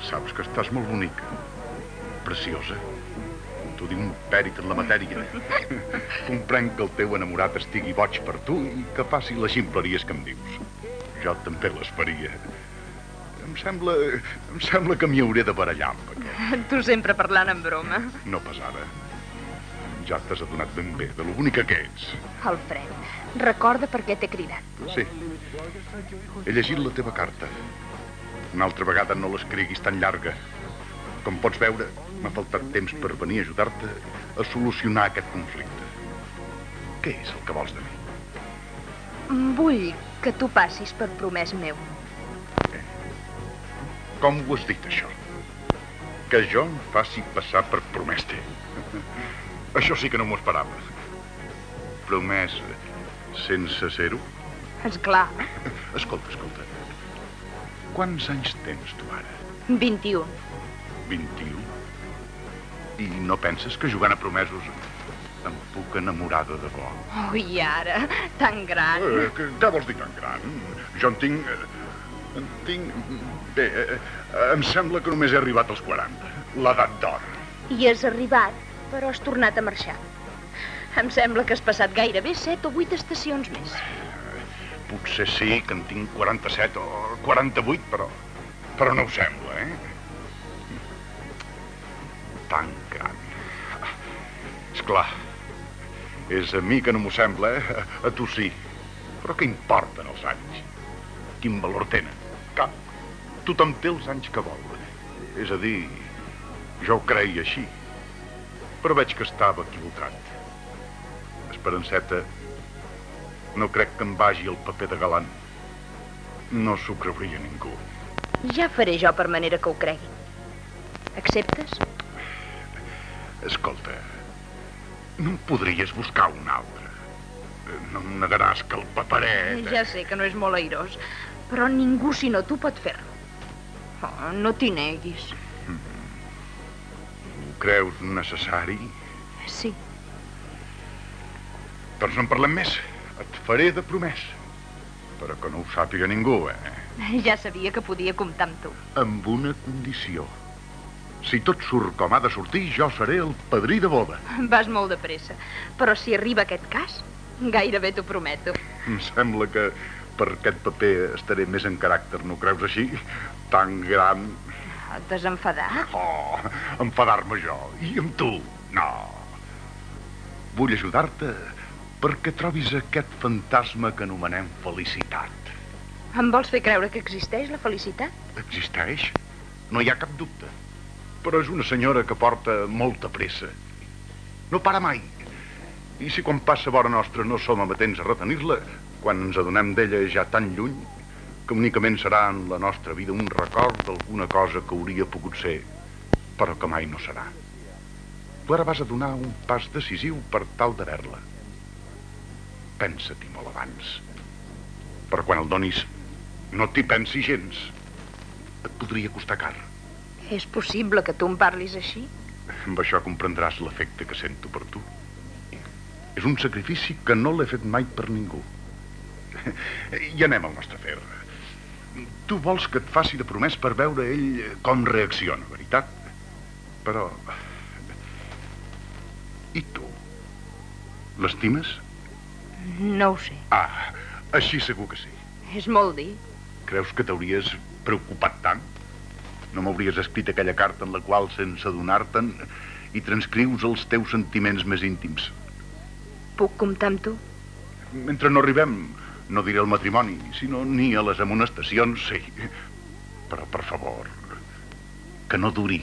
[SPEAKER 8] Saps que estàs molt bonica. Preciosa. T'ho diu un pèrit en la matèria. Comprenc que el teu enamorat estigui boig per tu i que faci les ximpleries que em dius. Jo també les faria. Em sembla... em sembla que m'hi hauré de barallar amb aquest.
[SPEAKER 5] tu sempre parlant en broma.
[SPEAKER 8] No pas ara. Ja t'has adonat ben bé de lo bonica que ets.
[SPEAKER 5] Alfred, recorda per què t'he cridat.
[SPEAKER 8] Sí. He llegit la teva carta. Una altra vegada no l'escriguis tan llarga. Com pots veure, m'ha faltat temps per venir a ajudar-te a solucionar aquest conflicte. Què és el que vols de mi?
[SPEAKER 5] Vull que tu passis per promès meu.
[SPEAKER 8] Com ho has dit, això? Que jo em faci passar per promeste. Això sí que no m'ho esperava. Promès sense ser-ho?
[SPEAKER 5] És clar,
[SPEAKER 8] Escolta, escolta. Quants anys tens tu ara?
[SPEAKER 5] 21.
[SPEAKER 8] 21? I no penses que jugant a promesos em puc enamorar de debò?
[SPEAKER 5] Oh, i ara, tan gran.
[SPEAKER 8] Eh, què, què vols dir tan gran? Jo en tinc... eh, En tinc... Bé, eh, eh, em sembla que només he arribat als 40. L'edat d'or.
[SPEAKER 5] I has arribat, però has tornat a marxar. Em sembla que has passat gairebé 7 o 8 estacions més.
[SPEAKER 8] Potser sí que en tinc 47 o 48, però... Però no ho sembla, eh? Tan gran. És clar. És a mi que no m'ho sembla, eh? A tu sí. Però què importen els anys? Quin valor tenen? Tothom té els anys que vol. És a dir, jo ho creia així. Però veig que estava equivocat. Esperanceta, no crec que em vagi el paper de galant. No s'ho creuria ningú.
[SPEAKER 5] Ja faré jo per manera que ho cregui. Acceptes?
[SPEAKER 8] Escolta, no podries buscar un altre? No em negaràs que el paperet...
[SPEAKER 5] Ja sé que no és molt airós, però ningú sinó tu pot fer-lo. Oh, no t'hi neguis.
[SPEAKER 8] Ho creus necessari?
[SPEAKER 5] Sí,
[SPEAKER 8] Doncs no en parlem més. Et faré de promès. Però que no ho sàpiga ningú, eh?
[SPEAKER 5] ja sabia que podia comptar amb tu.
[SPEAKER 8] Amb una condició. Si tot surt com ha de sortir, jo seré el padrí de boda.
[SPEAKER 5] Vas molt de pressa, però si arriba aquest cas, gairebé t'ho prometo.
[SPEAKER 8] Em sembla que per aquest paper estaré més en caràcter, no creus així? Tan gran...
[SPEAKER 5] T'has enfadat?
[SPEAKER 8] Oh, enfadar-me jo. I amb tu? No. Vull ajudar-te perquè trobis aquest fantasma que anomenem felicitat.
[SPEAKER 5] Em vols fer creure que existeix la felicitat?
[SPEAKER 8] Existeix? No hi ha cap dubte. Però és una senyora que porta molta pressa. No para mai. I si quan passa vora nostra no som amatents a retenir-la, quan ens adonem d'ella ja tan lluny, que únicament serà en la nostra vida un record d'alguna cosa que hauria pogut ser, però que mai no serà. Tu ara vas a donar un pas decisiu per tal de veure-la. Pensa-t'hi molt abans. Però quan el donis, no t'hi pensi gens. Et podria costar car.
[SPEAKER 5] És possible que tu em parlis així?
[SPEAKER 8] Amb això comprendràs l'efecte que sento per tu. És un sacrifici que no l'he fet mai per ningú. I anem al nostre afer. Tu vols que et faci de promès per veure ell com reacciona, veritat? Però... I tu? L'estimes?
[SPEAKER 5] No ho sé.
[SPEAKER 8] Ah, així segur que sí.
[SPEAKER 5] És molt dir.
[SPEAKER 8] Creus que t'hauries preocupat tant? No m'hauries escrit aquella carta en la qual, sense adonar-te'n, hi transcrius els teus sentiments més íntims.
[SPEAKER 5] Puc comptar amb tu?
[SPEAKER 8] Mentre no arribem, no diré al matrimoni, sinó ni a les amonestacions, sí. Però, per favor, que no duri.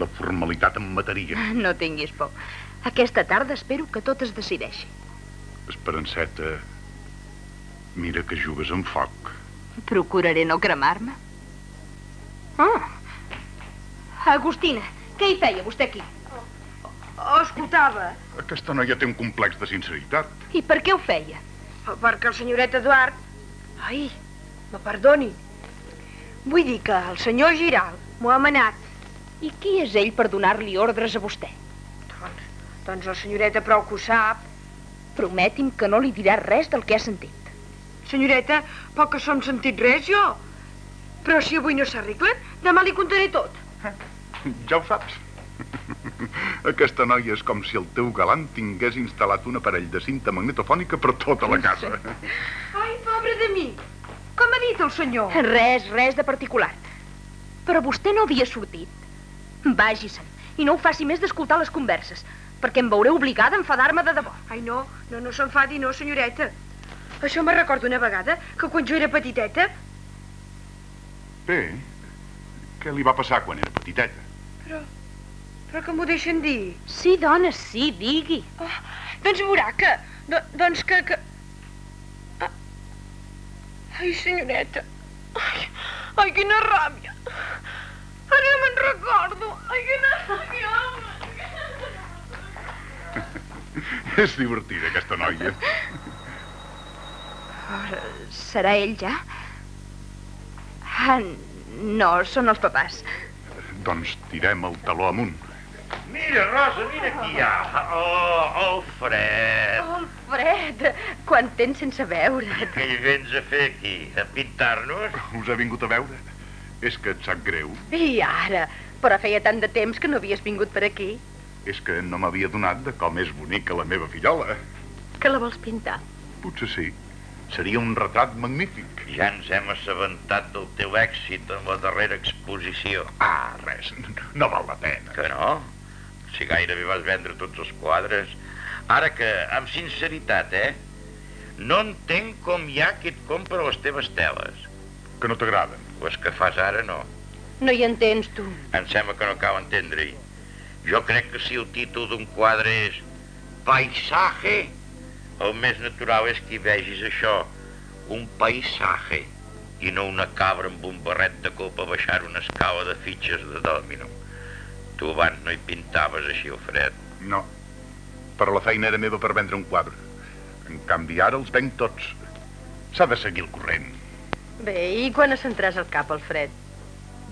[SPEAKER 8] La formalitat em mataria.
[SPEAKER 5] No tinguis por. Aquesta tarda espero que tot es decideixi.
[SPEAKER 8] Esperanceta, mira que jugues amb foc.
[SPEAKER 5] Procuraré no cremar-me. Ah! Agustina, què hi feia vostè aquí?
[SPEAKER 4] O escoltava,
[SPEAKER 8] Aquesta noia té un complex de sinceritat.
[SPEAKER 5] I per què ho feia?
[SPEAKER 4] Perquè el senyoret Eduard... Ai, me perdoni. Vull dir que el senyor Giral m'ho ha manat.
[SPEAKER 5] I qui és ell per donar-li ordres a vostè?
[SPEAKER 4] Doncs, doncs la senyoreta prou que ho sap.
[SPEAKER 5] Prometi'm que no li dirà res del que ha sentit.
[SPEAKER 4] Senyoreta, poc que som sentit res, jo. Però si avui no s'arreglen, demà li contaré tot.
[SPEAKER 8] Ja ho saps. Aquesta noia és com si el teu galant tingués instal·lat un aparell de cinta magnetofònica per tota la casa.
[SPEAKER 4] Ai, pobre de mi. Com ha dit el senyor?
[SPEAKER 5] Res, res de particular. Però vostè no havia sortit. Vagi-se'n i no ho faci més d'escoltar les converses, perquè em veuré obligada a enfadar-me de debò.
[SPEAKER 4] Ai, no, no, no s'enfadi, no, senyoreta. Això me recorda una vegada que quan jo era petiteta...
[SPEAKER 8] Bé, què li va passar quan era petiteta?
[SPEAKER 4] Però, però que m'ho deixen dir.
[SPEAKER 5] Sí, dona, sí, digui.
[SPEAKER 4] Oh, doncs veurà que... Do, doncs que... que... Ah. Ai, senyoreta. Ai, ai, quina ràbia. Ara ja me'n recordo. Ai, quina ràbia.
[SPEAKER 8] És divertida, aquesta noia.
[SPEAKER 5] Serà ell ja? Ah, no, són els papàs.
[SPEAKER 8] Doncs tirem el taló amunt.
[SPEAKER 6] Mira, Rosa, mira qui hi ha. Oh, el fred.
[SPEAKER 5] Oh, Alfred, quant temps sense veure't.
[SPEAKER 6] Què hi vens a fer aquí? A pintar-nos?
[SPEAKER 8] Us he vingut a veure. És que et sap greu.
[SPEAKER 7] I ara? Però feia tant de temps que no havies vingut per aquí.
[SPEAKER 8] És que no m'havia donat de com és bonica la meva fillola.
[SPEAKER 7] Que la vols pintar?
[SPEAKER 8] Potser sí. Seria un retrat magnífic.
[SPEAKER 6] Ja ens hem assabentat del teu èxit en la darrera exposició.
[SPEAKER 8] Ah, res. No val la pena.
[SPEAKER 6] Que no? Si gairebé vas vendre tots els quadres. Ara que, amb sinceritat, eh? No entenc com hi ha qui et compra les teves teles.
[SPEAKER 8] Que no t'agraden.
[SPEAKER 6] Les que fas ara no.
[SPEAKER 7] No hi entens, tu.
[SPEAKER 6] Em sembla que no cal entendre-hi. Jo crec que si el títol d'un quadre és Paisaje, el més natural és que hi vegis això, un paisaje, i no una cabra amb un barret de copa baixar una escala de fitxes de dòmino. Tu abans no hi pintaves així, Alfred.
[SPEAKER 8] No. Però la feina era meva per vendre un quadre. En canvi, ara els venc tots. S'ha de seguir el corrent.
[SPEAKER 7] Bé, i quan assentràs el cap, Alfred?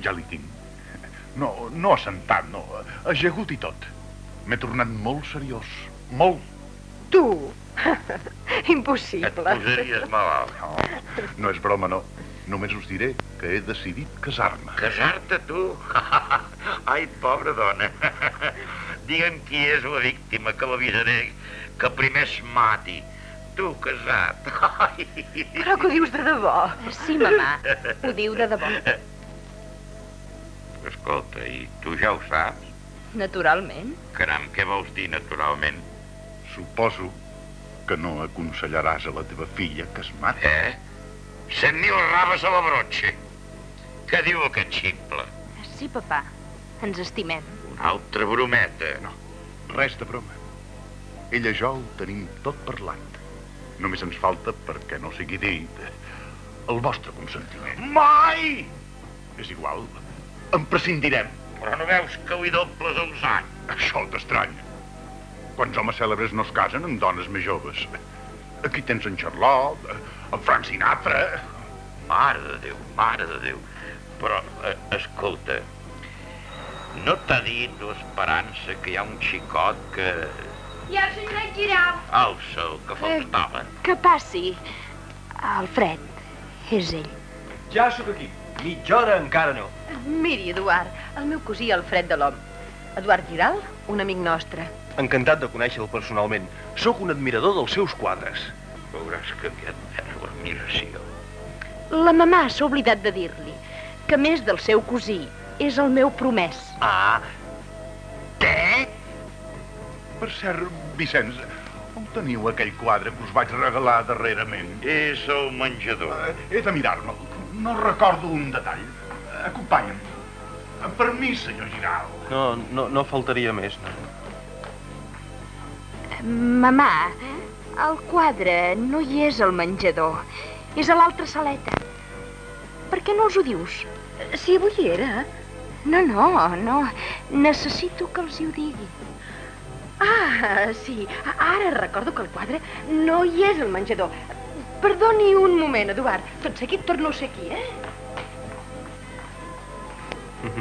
[SPEAKER 8] Ja li tinc. No, no assentat, no. Ajegut i tot. M'he tornat molt seriós. Molt.
[SPEAKER 7] Tu?
[SPEAKER 6] Et
[SPEAKER 7] Impossible.
[SPEAKER 6] posaries malalt.
[SPEAKER 8] No, no és broma, no. Només us diré que he decidit casar-me.
[SPEAKER 6] Casar-te, tu? Ai, pobra dona. Digue'm qui és la víctima, que l'avisaré que primer es mati. Tu, casat. Ai.
[SPEAKER 7] Però que ho dius de debò.
[SPEAKER 5] Sí, mamà, ho diu de debò.
[SPEAKER 6] Escolta, i tu ja ho saps?
[SPEAKER 5] Naturalment.
[SPEAKER 6] Caram, què vols dir naturalment?
[SPEAKER 8] Suposo que no aconsellaràs a la teva filla que es mati.
[SPEAKER 6] Eh? Cent mil raves a la brotxa. Què diu aquest ximple?
[SPEAKER 5] Sí, papà, ens estimem.
[SPEAKER 6] Una altra brometa.
[SPEAKER 8] No, res de broma. Ella i jo ho tenim tot parlat. Només ens falta, perquè no sigui dit, el vostre consentiment.
[SPEAKER 6] Mai!
[SPEAKER 8] És igual, en prescindirem.
[SPEAKER 6] Però no veus que li dobles els anys?
[SPEAKER 8] Això t'estranya. Quants homes cèlebres no es casen amb dones més joves? Aquí tens en Charlotte, en Frank Sinatra...
[SPEAKER 6] Mare de Déu, mare de Déu. Però, eh, escolta, no t'ha dit l'Esperança que hi ha un xicot que...
[SPEAKER 4] I el senyoret Giral.
[SPEAKER 6] Alça, el que faltava.
[SPEAKER 5] Que passi. Alfred, és ell.
[SPEAKER 3] Ja sóc aquí. Mitja hora encara no.
[SPEAKER 7] Miri, Eduard, el meu cosí Alfred de l'Om. Eduard Giral, un amic nostre.
[SPEAKER 3] Encantat de conèixer-lo personalment. Sóc un admirador dels seus quadres.
[SPEAKER 6] Veuràs que aviat vers l'admiració.
[SPEAKER 5] La mamà s'ha oblidat de dir-li. Que més del seu cosí és el meu promès.
[SPEAKER 3] Ah, què?
[SPEAKER 8] Per cert, Vicenç, on teniu aquell quadre que us vaig regalar darrerament?
[SPEAKER 6] És el menjador.
[SPEAKER 8] Eh, He de mirar-me'l. No recordo un detall. Acompanya'm. Amb permís, senyor Giral.
[SPEAKER 3] No, no, no faltaria més, no.
[SPEAKER 5] Mamà, el quadre no hi és al menjador. És a l'altra saleta. Què no els ho dius?
[SPEAKER 7] Si avui hi era...
[SPEAKER 5] No, no, no. Necessito que els hi ho digui.
[SPEAKER 7] Ah, sí. Ara recordo que el quadre no hi és al menjador. Perdoni un moment, Eduard. Tot seguit torno a ser aquí, eh?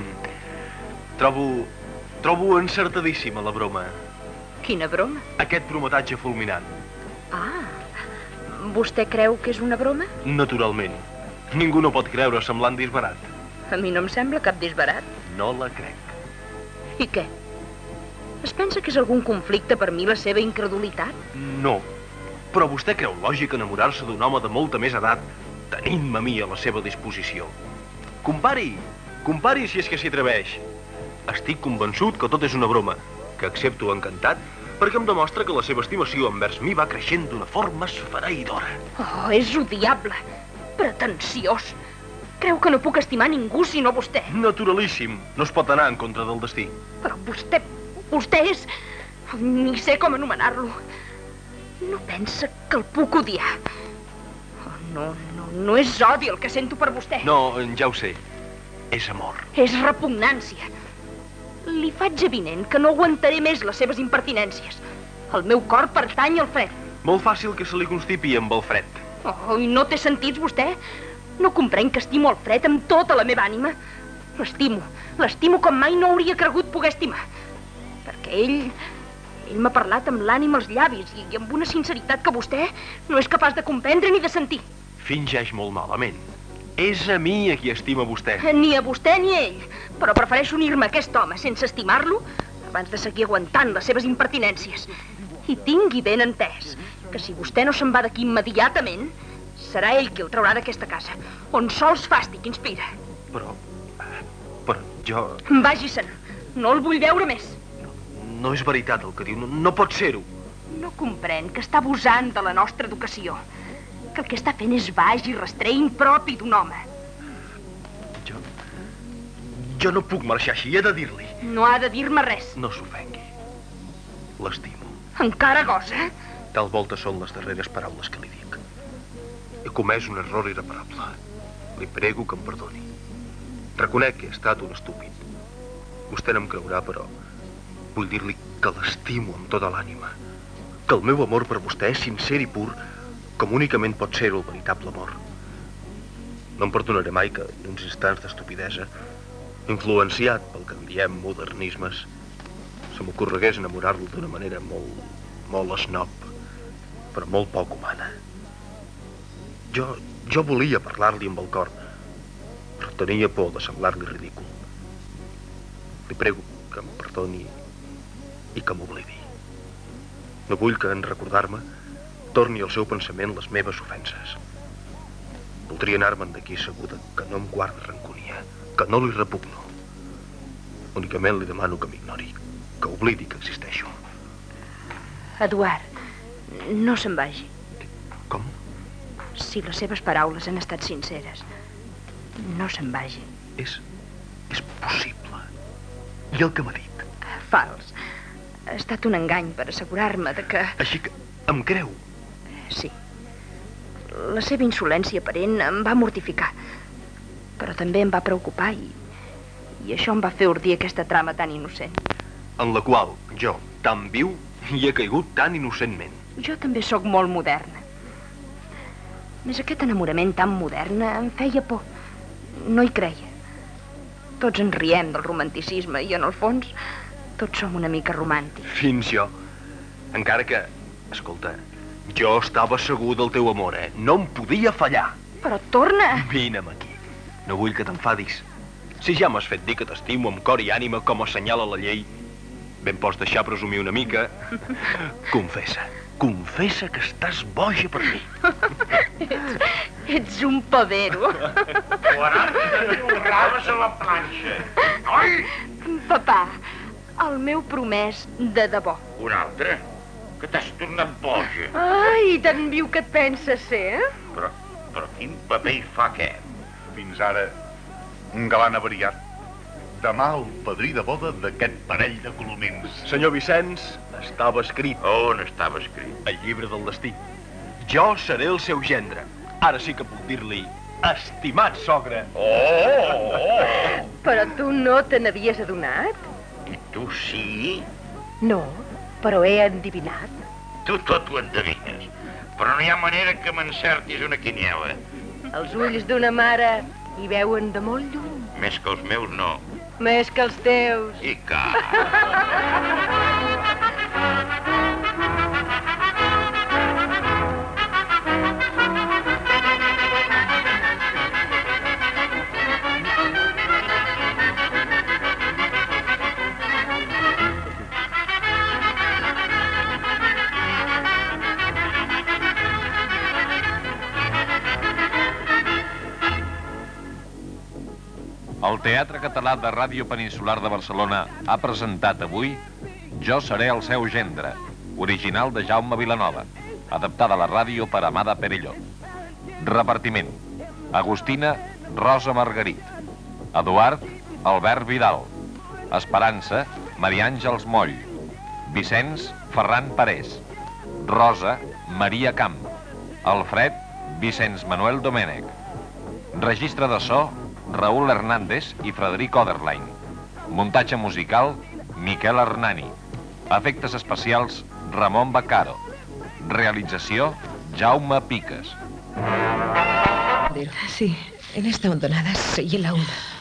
[SPEAKER 3] Trobo... Trobo encertadíssima la broma.
[SPEAKER 5] Quina broma.
[SPEAKER 3] Aquest prometatge fulminant.
[SPEAKER 5] Ah, vostè creu que és una broma?
[SPEAKER 3] Naturalment. Ningú no pot creure semblant disbarat.
[SPEAKER 5] A mi no em sembla cap disbarat.
[SPEAKER 3] No la crec.
[SPEAKER 5] I què? Es pensa que és algun conflicte per mi la seva incredulitat?
[SPEAKER 3] No. Però vostè creu lògic enamorar-se d'un home de molta més edat tenint-me a mi a la seva disposició. Compari! Compari si és que s'hi atreveix. Estic convençut que tot és una broma, que accepto encantat perquè em demostra que la seva estimació envers mi va creixent d'una forma esfereïdora.
[SPEAKER 5] Oh, és odiable. Pretensiós. Creu que no puc estimar ningú sinó vostè.
[SPEAKER 3] Naturalíssim. No es pot anar en contra del destí.
[SPEAKER 5] Però vostè... vostè és... Ni sé com anomenar-lo. No pensa que el puc odiar. Oh, no, no, no és odi el que sento per vostè.
[SPEAKER 3] No, ja ho sé. És amor.
[SPEAKER 5] És repugnància. Li faig evident que no aguantaré més les seves impertinències. El meu cor pertany al fred.
[SPEAKER 3] Molt fàcil que se li constipi amb el fred.
[SPEAKER 5] Oh, i no té sentits, vostè? No comprenc que estimo el fred amb tota la meva ànima. L'estimo, l'estimo com mai no hauria cregut poder estimar. Perquè ell... ell m'ha parlat amb l'ànima als llavis i amb una sinceritat que vostè no és capaç de comprendre ni de sentir.
[SPEAKER 3] Fingeix molt malament. És a mi a qui estima vostè.
[SPEAKER 5] Ni a vostè ni a ell. Però prefereixo unir-me a aquest home sense estimar-lo abans de seguir aguantant les seves impertinències. I tingui ben entès que si vostè no se'n va d'aquí immediatament, serà ell qui el traurà d'aquesta casa, on sols fàstic inspira.
[SPEAKER 3] Però... Però jo...
[SPEAKER 5] Vagi-se'n. No el vull veure més.
[SPEAKER 3] No és veritat el que diu. No, no pot ser-ho.
[SPEAKER 5] No comprèn que està abusant de la nostra educació. Que el que està fent és baix i rastrer impropi d'un home.
[SPEAKER 3] Jo... Jo no puc marxar així. He de dir-li.
[SPEAKER 5] No ha de dir-me res.
[SPEAKER 3] No s'ofengui. L'estimo.
[SPEAKER 5] Encara gosa?
[SPEAKER 3] Tal volta són les darreres paraules que li dic. He comès un error irreparable. Li prego que em perdoni. Reconec que he estat un estúpid. Vostè no em creurà, però vull dir-li que l'estimo amb tota l'ànima. Que el meu amor per vostè és sincer i pur, com únicament pot ser-ho el veritable amor. No em perdonaré mai que, en uns instants d'estupidesa, influenciat pel que en diem modernismes, se m'ocorregués enamorar-lo d'una manera molt, molt snob, però molt poc humana. Jo, jo volia parlar-li amb el cor, però tenia por de semblar-li ridícul. Li prego que em perdoni i que m'oblidi. No vull que, en recordar-me, torni al seu pensament les meves ofenses. Voldria anar-me'n d'aquí seguda que no em guarda ranconia, que no li repugno. Únicament li demano que m'ignori, que oblidi que existeixo.
[SPEAKER 5] Eduard, no se'n vagi.
[SPEAKER 3] Com?
[SPEAKER 5] Si les seves paraules han estat sinceres, no se'n vagi.
[SPEAKER 3] És... és possible. I el que m'ha dit?
[SPEAKER 5] Fals. Ha estat un engany per assegurar-me de que...
[SPEAKER 3] Així que em creu.
[SPEAKER 5] Sí. La seva insolència aparent em va mortificar. Però també em va preocupar i... i això em va fer ordir aquesta trama tan innocent.
[SPEAKER 3] En la qual jo, tan viu, hi he caigut tan innocentment.
[SPEAKER 5] Jo també sóc molt moderna. Més aquest enamorament tan modern em feia por. No hi creia. Tots ens riem del romanticisme i, en el fons, tots som una mica romàntics.
[SPEAKER 3] Fins jo. Encara que, escolta, jo estava segur del teu amor, eh? No em podia fallar.
[SPEAKER 5] Però torna!
[SPEAKER 3] Vine'm aquí. No vull que t'enfadis. Si ja m'has fet dir que t'estimo amb cor i ànima com assenyala la llei, ben pots deixar presumir una mica. Confessa, confessa que estàs boja per mi.
[SPEAKER 5] Ets un pavero.
[SPEAKER 6] 40 raves a la planxa. Oi!
[SPEAKER 5] Papà, el meu promès de debò.
[SPEAKER 6] Un altre? Que t'has tornat boja.
[SPEAKER 7] Ai, tan viu que et penses ser, eh?
[SPEAKER 6] Però, però quin paper hi fa aquest?
[SPEAKER 8] Fins ara, un galant avariat. Demà el padrí de boda d'aquest parell de colomins.
[SPEAKER 3] Senyor Vicenç, estava escrit
[SPEAKER 6] On estava escrit?
[SPEAKER 3] al llibre del destí. Jo seré el seu gendre. Ara sí que puc dir-li, estimat sogre.
[SPEAKER 6] Oh, oh!
[SPEAKER 7] Però tu no te n'havies adonat?
[SPEAKER 6] I tu sí?
[SPEAKER 7] No, però he endivinat.
[SPEAKER 6] Tu tot ho endevines. Però no hi ha manera que m'encertis una quiniela.
[SPEAKER 7] Els ulls d'una mare hi veuen de molt lluny.
[SPEAKER 6] Més que els meus, no.
[SPEAKER 7] Més que els teus.
[SPEAKER 6] I que...
[SPEAKER 2] El Teatre Català de Ràdio Peninsular de Barcelona ha presentat avui Jo seré el seu gendre, original de Jaume Vilanova, adaptada a la ràdio per Amada Perelló. Repartiment. Agustina, Rosa Margarit. Eduard, Albert Vidal. Esperança, Maria Àngels Moll. Vicenç, Ferran Parés. Rosa, Maria Camp. Alfred, Vicenç Manuel Domènech. Registre de so, Raül Hernández i Frederic Oderlein. Muntatge musical, Miquel Hernani. Efectes especials, Ramon Bacaro. Realització, Jaume Piques.
[SPEAKER 9] Sí, en esta hondonada soy la una.